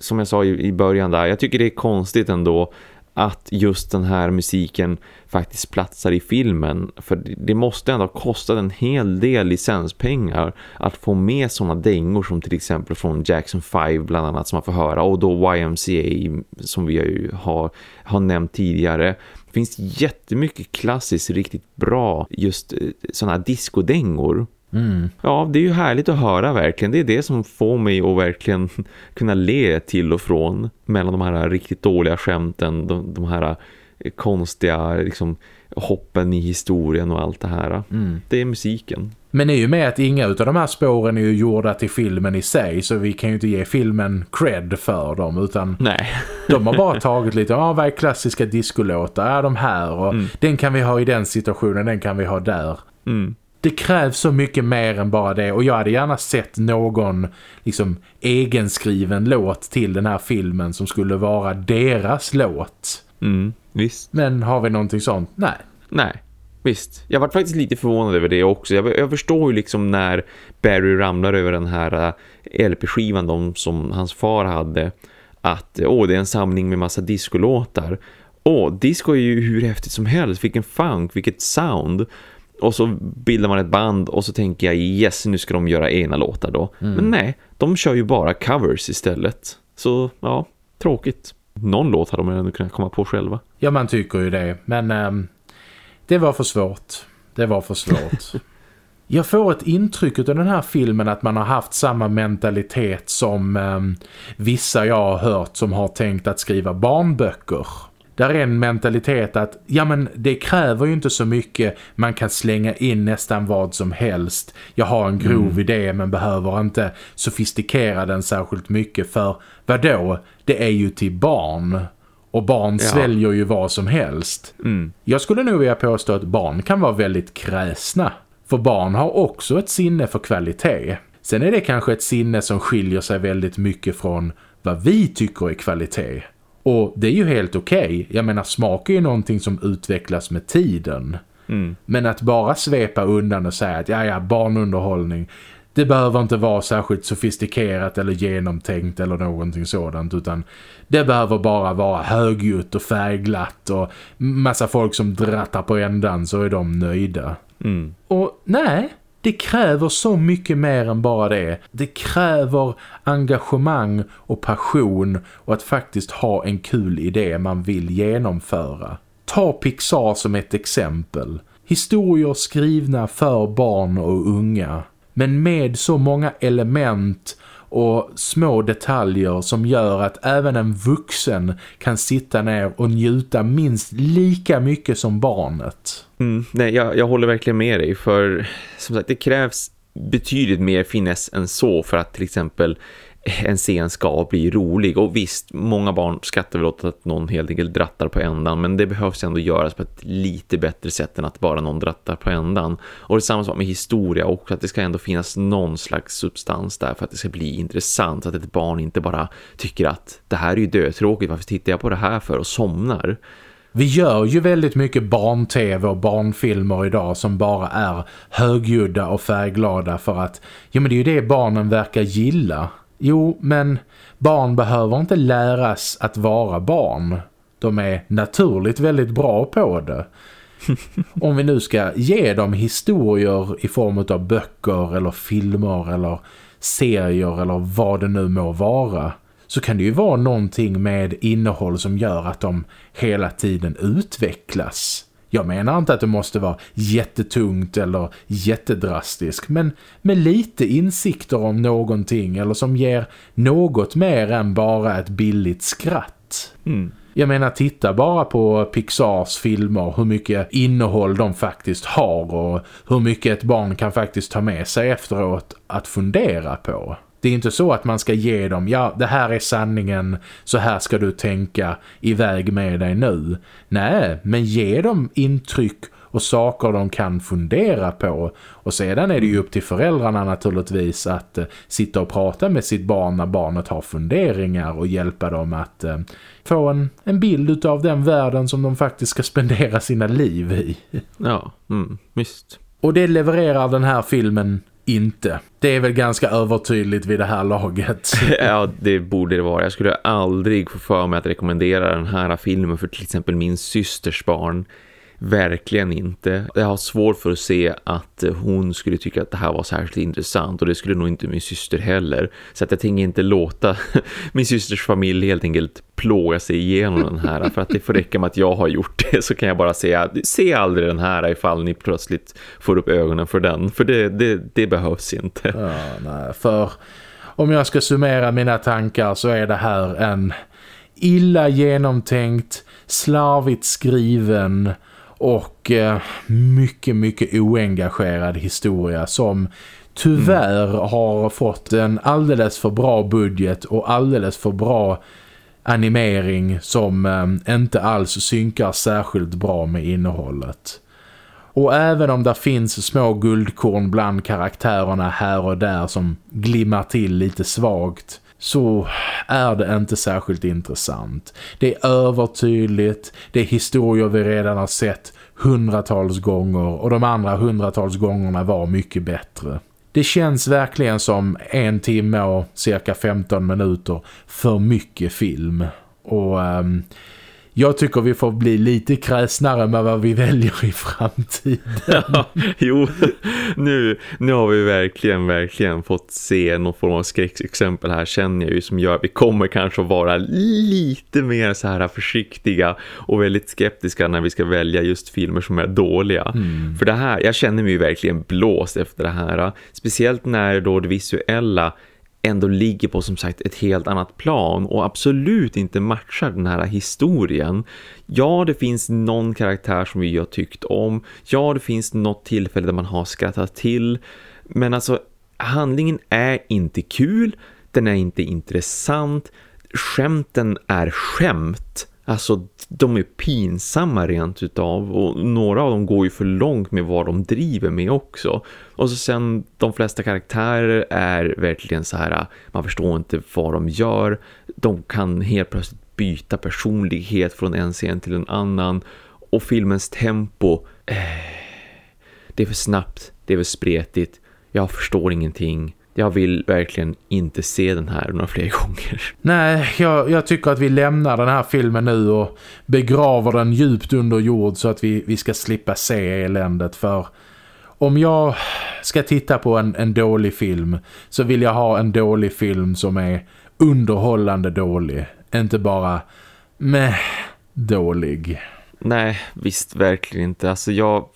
som jag sa i början där, jag tycker det är konstigt ändå att just den här musiken faktiskt platsar i filmen. För det måste ändå ha kostat en hel del licenspengar att få med sådana dängor som till exempel från Jackson 5 bland annat som man får höra. Och då YMCA som vi har, har nämnt tidigare finns jättemycket klassiskt riktigt bra just eh, sådana diskodängor. Mm. Ja, det är ju härligt att höra verkligen. Det är det som får mig att verkligen kunna le till och från mellan de här riktigt dåliga skämten, de, de här konstiga liksom, hoppen i historien och allt det här. Mm. Det är musiken.
Men i och med att inga av de här spåren är ju gjorda till filmen i sig så vi kan ju inte ge filmen cred för dem utan
Nej.
de har bara tagit lite, ja vad är klassiska discolåtar? Är de här och mm. den kan vi ha i den situationen, den kan vi ha där. Mm. Det krävs så mycket mer än bara det och jag hade gärna sett någon liksom egenskriven låt till den här filmen som skulle vara deras låt.
Mm, visst.
Men har vi någonting sånt? Nej.
Nej. Visst, jag var faktiskt lite förvånad över det också. Jag, jag förstår ju liksom när Barry ramlar över den här äh, LP-skivan som hans far hade. Att åh, det är en samling med massa discolåtar. Åh, disco är ju hur häftigt som helst. Vilken funk, vilket sound. Och så bildar man ett band och så tänker jag, yes, nu ska de göra ena låtar då. Mm. Men nej, de kör ju bara covers istället. Så, ja, tråkigt. Någon låt hade de ändå kunnat komma på själva.
Ja, man tycker ju det. Men ähm, det var för svårt. Det var för svårt. Jag får ett intryck av den här filmen att man har haft samma mentalitet som eh, vissa jag har hört som har tänkt att skriva barnböcker. Där är en mentalitet att ja men det kräver ju inte så mycket. Man kan slänga in nästan vad som helst. Jag har en grov mm. idé men behöver inte sofistikera den särskilt mycket för vad då? Det är ju till barn. Och barn ja. sväljer ju vad som helst. Mm. Jag skulle nog vilja påstå att barn kan vara väldigt kräsna. För barn har också ett sinne för kvalitet. Sen är det kanske ett sinne som skiljer sig väldigt mycket från vad vi tycker är kvalitet. Och det är ju helt okej. Okay. Jag menar smak är ju någonting som utvecklas med tiden. Mm. Men att bara svepa undan och säga att ja, ja, barnunderhållning det behöver inte vara särskilt sofistikerat eller genomtänkt eller någonting sådant utan det behöver bara vara högljutt och färgglatt och massa folk som drattar på ändan så är de nöjda. Mm. Och nej, det kräver så mycket mer än bara det. Det kräver engagemang och passion och att faktiskt ha en kul idé man vill genomföra. Ta Pixar som ett exempel. Historier skrivna för barn och unga. Men med så många element och små detaljer som gör att även en vuxen kan sitta ner och njuta minst lika mycket som barnet.
Mm, nej, jag, jag håller verkligen med dig för som sagt det krävs betydligt mer finess än så för att till exempel en scen ska bli rolig. Och visst, många barn skrattar väl åt att någon helt enkelt drattar på ändan. Men det behövs ändå göras på ett lite bättre sätt än att bara någon drattar på ändan. Och det är samma sak med historia också. Att det ska ändå finnas någon slags substans där för att det ska bli intressant. så Att ett barn inte bara tycker att det här är ju dötråkigt. Varför tittar jag på det här för och somnar?
Vi gör ju väldigt mycket barn-tv och barnfilmer idag som bara är högljudda och färgglada för att ja men det är ju det barnen verkar gilla. Jo, men barn behöver inte läras att vara barn. De är naturligt väldigt bra på det. Om vi nu ska ge dem historier i form av böcker eller filmer eller serier eller vad det nu må vara så kan det ju vara någonting med innehåll som gör att de hela tiden utvecklas. Jag menar inte att det måste vara jättetungt eller jättedrastiskt men med lite insikter om någonting eller som ger något mer än bara ett billigt skratt. Mm. Jag menar titta bara på Pixars filmer hur mycket innehåll de faktiskt har och hur mycket ett barn kan faktiskt ta med sig efteråt att fundera på. Det är inte så att man ska ge dem, ja det här är sanningen, så här ska du tänka, iväg med dig nu. Nej, men ge dem intryck och saker de kan fundera på. Och sedan är det ju upp till föräldrarna naturligtvis att eh, sitta och prata med sitt barn när barnet har funderingar och hjälpa dem att eh, få en, en bild av den världen som de faktiskt ska spendera sina liv i.
Ja, mm, visst.
Och det levererar den här filmen inte. Det är väl ganska övertydligt vid det här laget.
ja, det borde det vara. Jag skulle aldrig få för mig att rekommendera den här filmen för till exempel min systers barn. Verkligen inte. Jag har svårt för att se att hon skulle tycka att det här var särskilt intressant och det skulle nog inte min syster heller. Så att jag tänker inte låta min systers familj helt enkelt plåga sig igenom den här. För att det får räcka med att jag har gjort det så kan jag bara säga se aldrig den här ifall ni plötsligt får upp ögonen för den. För det, det, det behövs inte.
Ja, nej, för om jag ska summera mina tankar så är det här en illa genomtänkt, slarvigt skriven och eh, mycket, mycket oengagerad historia som tyvärr mm. har fått en alldeles för bra budget och alldeles för bra animering som eh, inte alls synkar särskilt bra med innehållet. Och även om det finns små guldkorn bland karaktärerna här och där som glimmar till lite svagt så är det inte särskilt intressant. Det är övertydligt, det är historier vi redan har sett hundratals gånger och de andra hundratals gångerna var mycket bättre. Det känns verkligen som en timme och cirka 15 minuter för mycket film. Och um, jag tycker vi får bli lite kräsnare med vad vi väljer i framtiden. Ja,
jo, nu, nu har vi verkligen, verkligen fått se någon form av skräcksexempel här känner jag ju som gör att vi kommer kanske att vara lite mer så här försiktiga och väldigt skeptiska när vi ska välja just filmer som är dåliga. Mm. För det här, jag känner mig ju verkligen blåst efter det här. Speciellt när då det visuella ändå ligger på som sagt ett helt annat plan och absolut inte matchar den här historien. Ja, det finns någon karaktär som vi har tyckt om. Ja, det finns något tillfälle där man har skrattat till. Men alltså, handlingen är inte kul. Den är inte intressant. Skämten är skämt. Alltså de är pinsamma rent utav och några av dem går ju för långt med vad de driver med också. Och så sen de flesta karaktärer är verkligen så här, äh, man förstår inte vad de gör. De kan helt plötsligt byta personlighet från en scen till en annan och filmens tempo eh, det är för snabbt, det är för spretigt. Jag förstår ingenting jag vill verkligen inte se den här några fler gånger.
Nej, jag, jag, tycker att vi lämnar den här filmen nu och begraver den djupt under jord så att vi, vi ska slippa se eländet för om jag ska titta på en, en dålig film så vill jag ha en dålig film som är underhållande dålig. Inte bara med dålig.
Nej, visst verkligen inte. Alltså jag,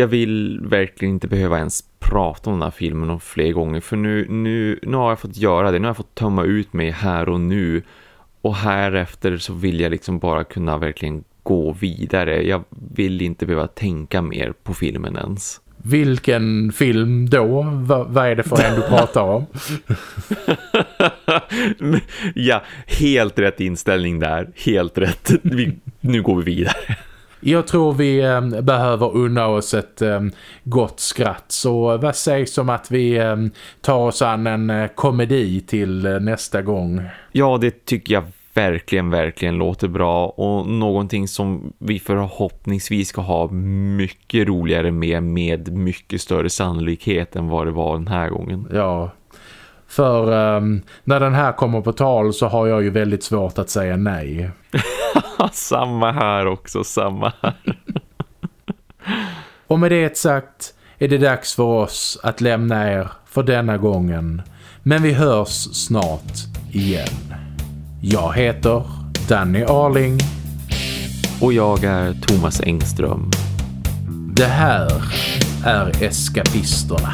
jag vill verkligen inte behöva ens prata om den här filmen fler gånger för nu, nu, nu har jag fått göra det, nu har jag fått tömma ut mig här och nu och här efter så vill jag liksom bara kunna verkligen gå vidare. Jag vill inte behöva tänka mer på filmen ens.
Vilken film då? V vad är det för en du pratar om?
ja, helt rätt inställning där. Helt rätt. Vi, nu går vi vidare.
Jag tror vi eh, behöver unna oss ett eh, gott skratt. Så vad sägs om att vi eh, tar oss an en eh, komedi till eh, nästa gång?
Ja, det tycker jag verkligen, verkligen låter bra. Och någonting som vi förhoppningsvis ska ha mycket roligare med, med mycket större sannolikhet än vad det var den här gången.
Ja, för um, när den här kommer på tal så har jag ju väldigt svårt att säga nej.
samma här också, samma här.
Och med det sagt är det dags för oss att lämna er för denna gången. Men vi hörs snart igen. Jag heter Danny Arling.
Och jag är Thomas Engström.
Det här är Eskapisterna.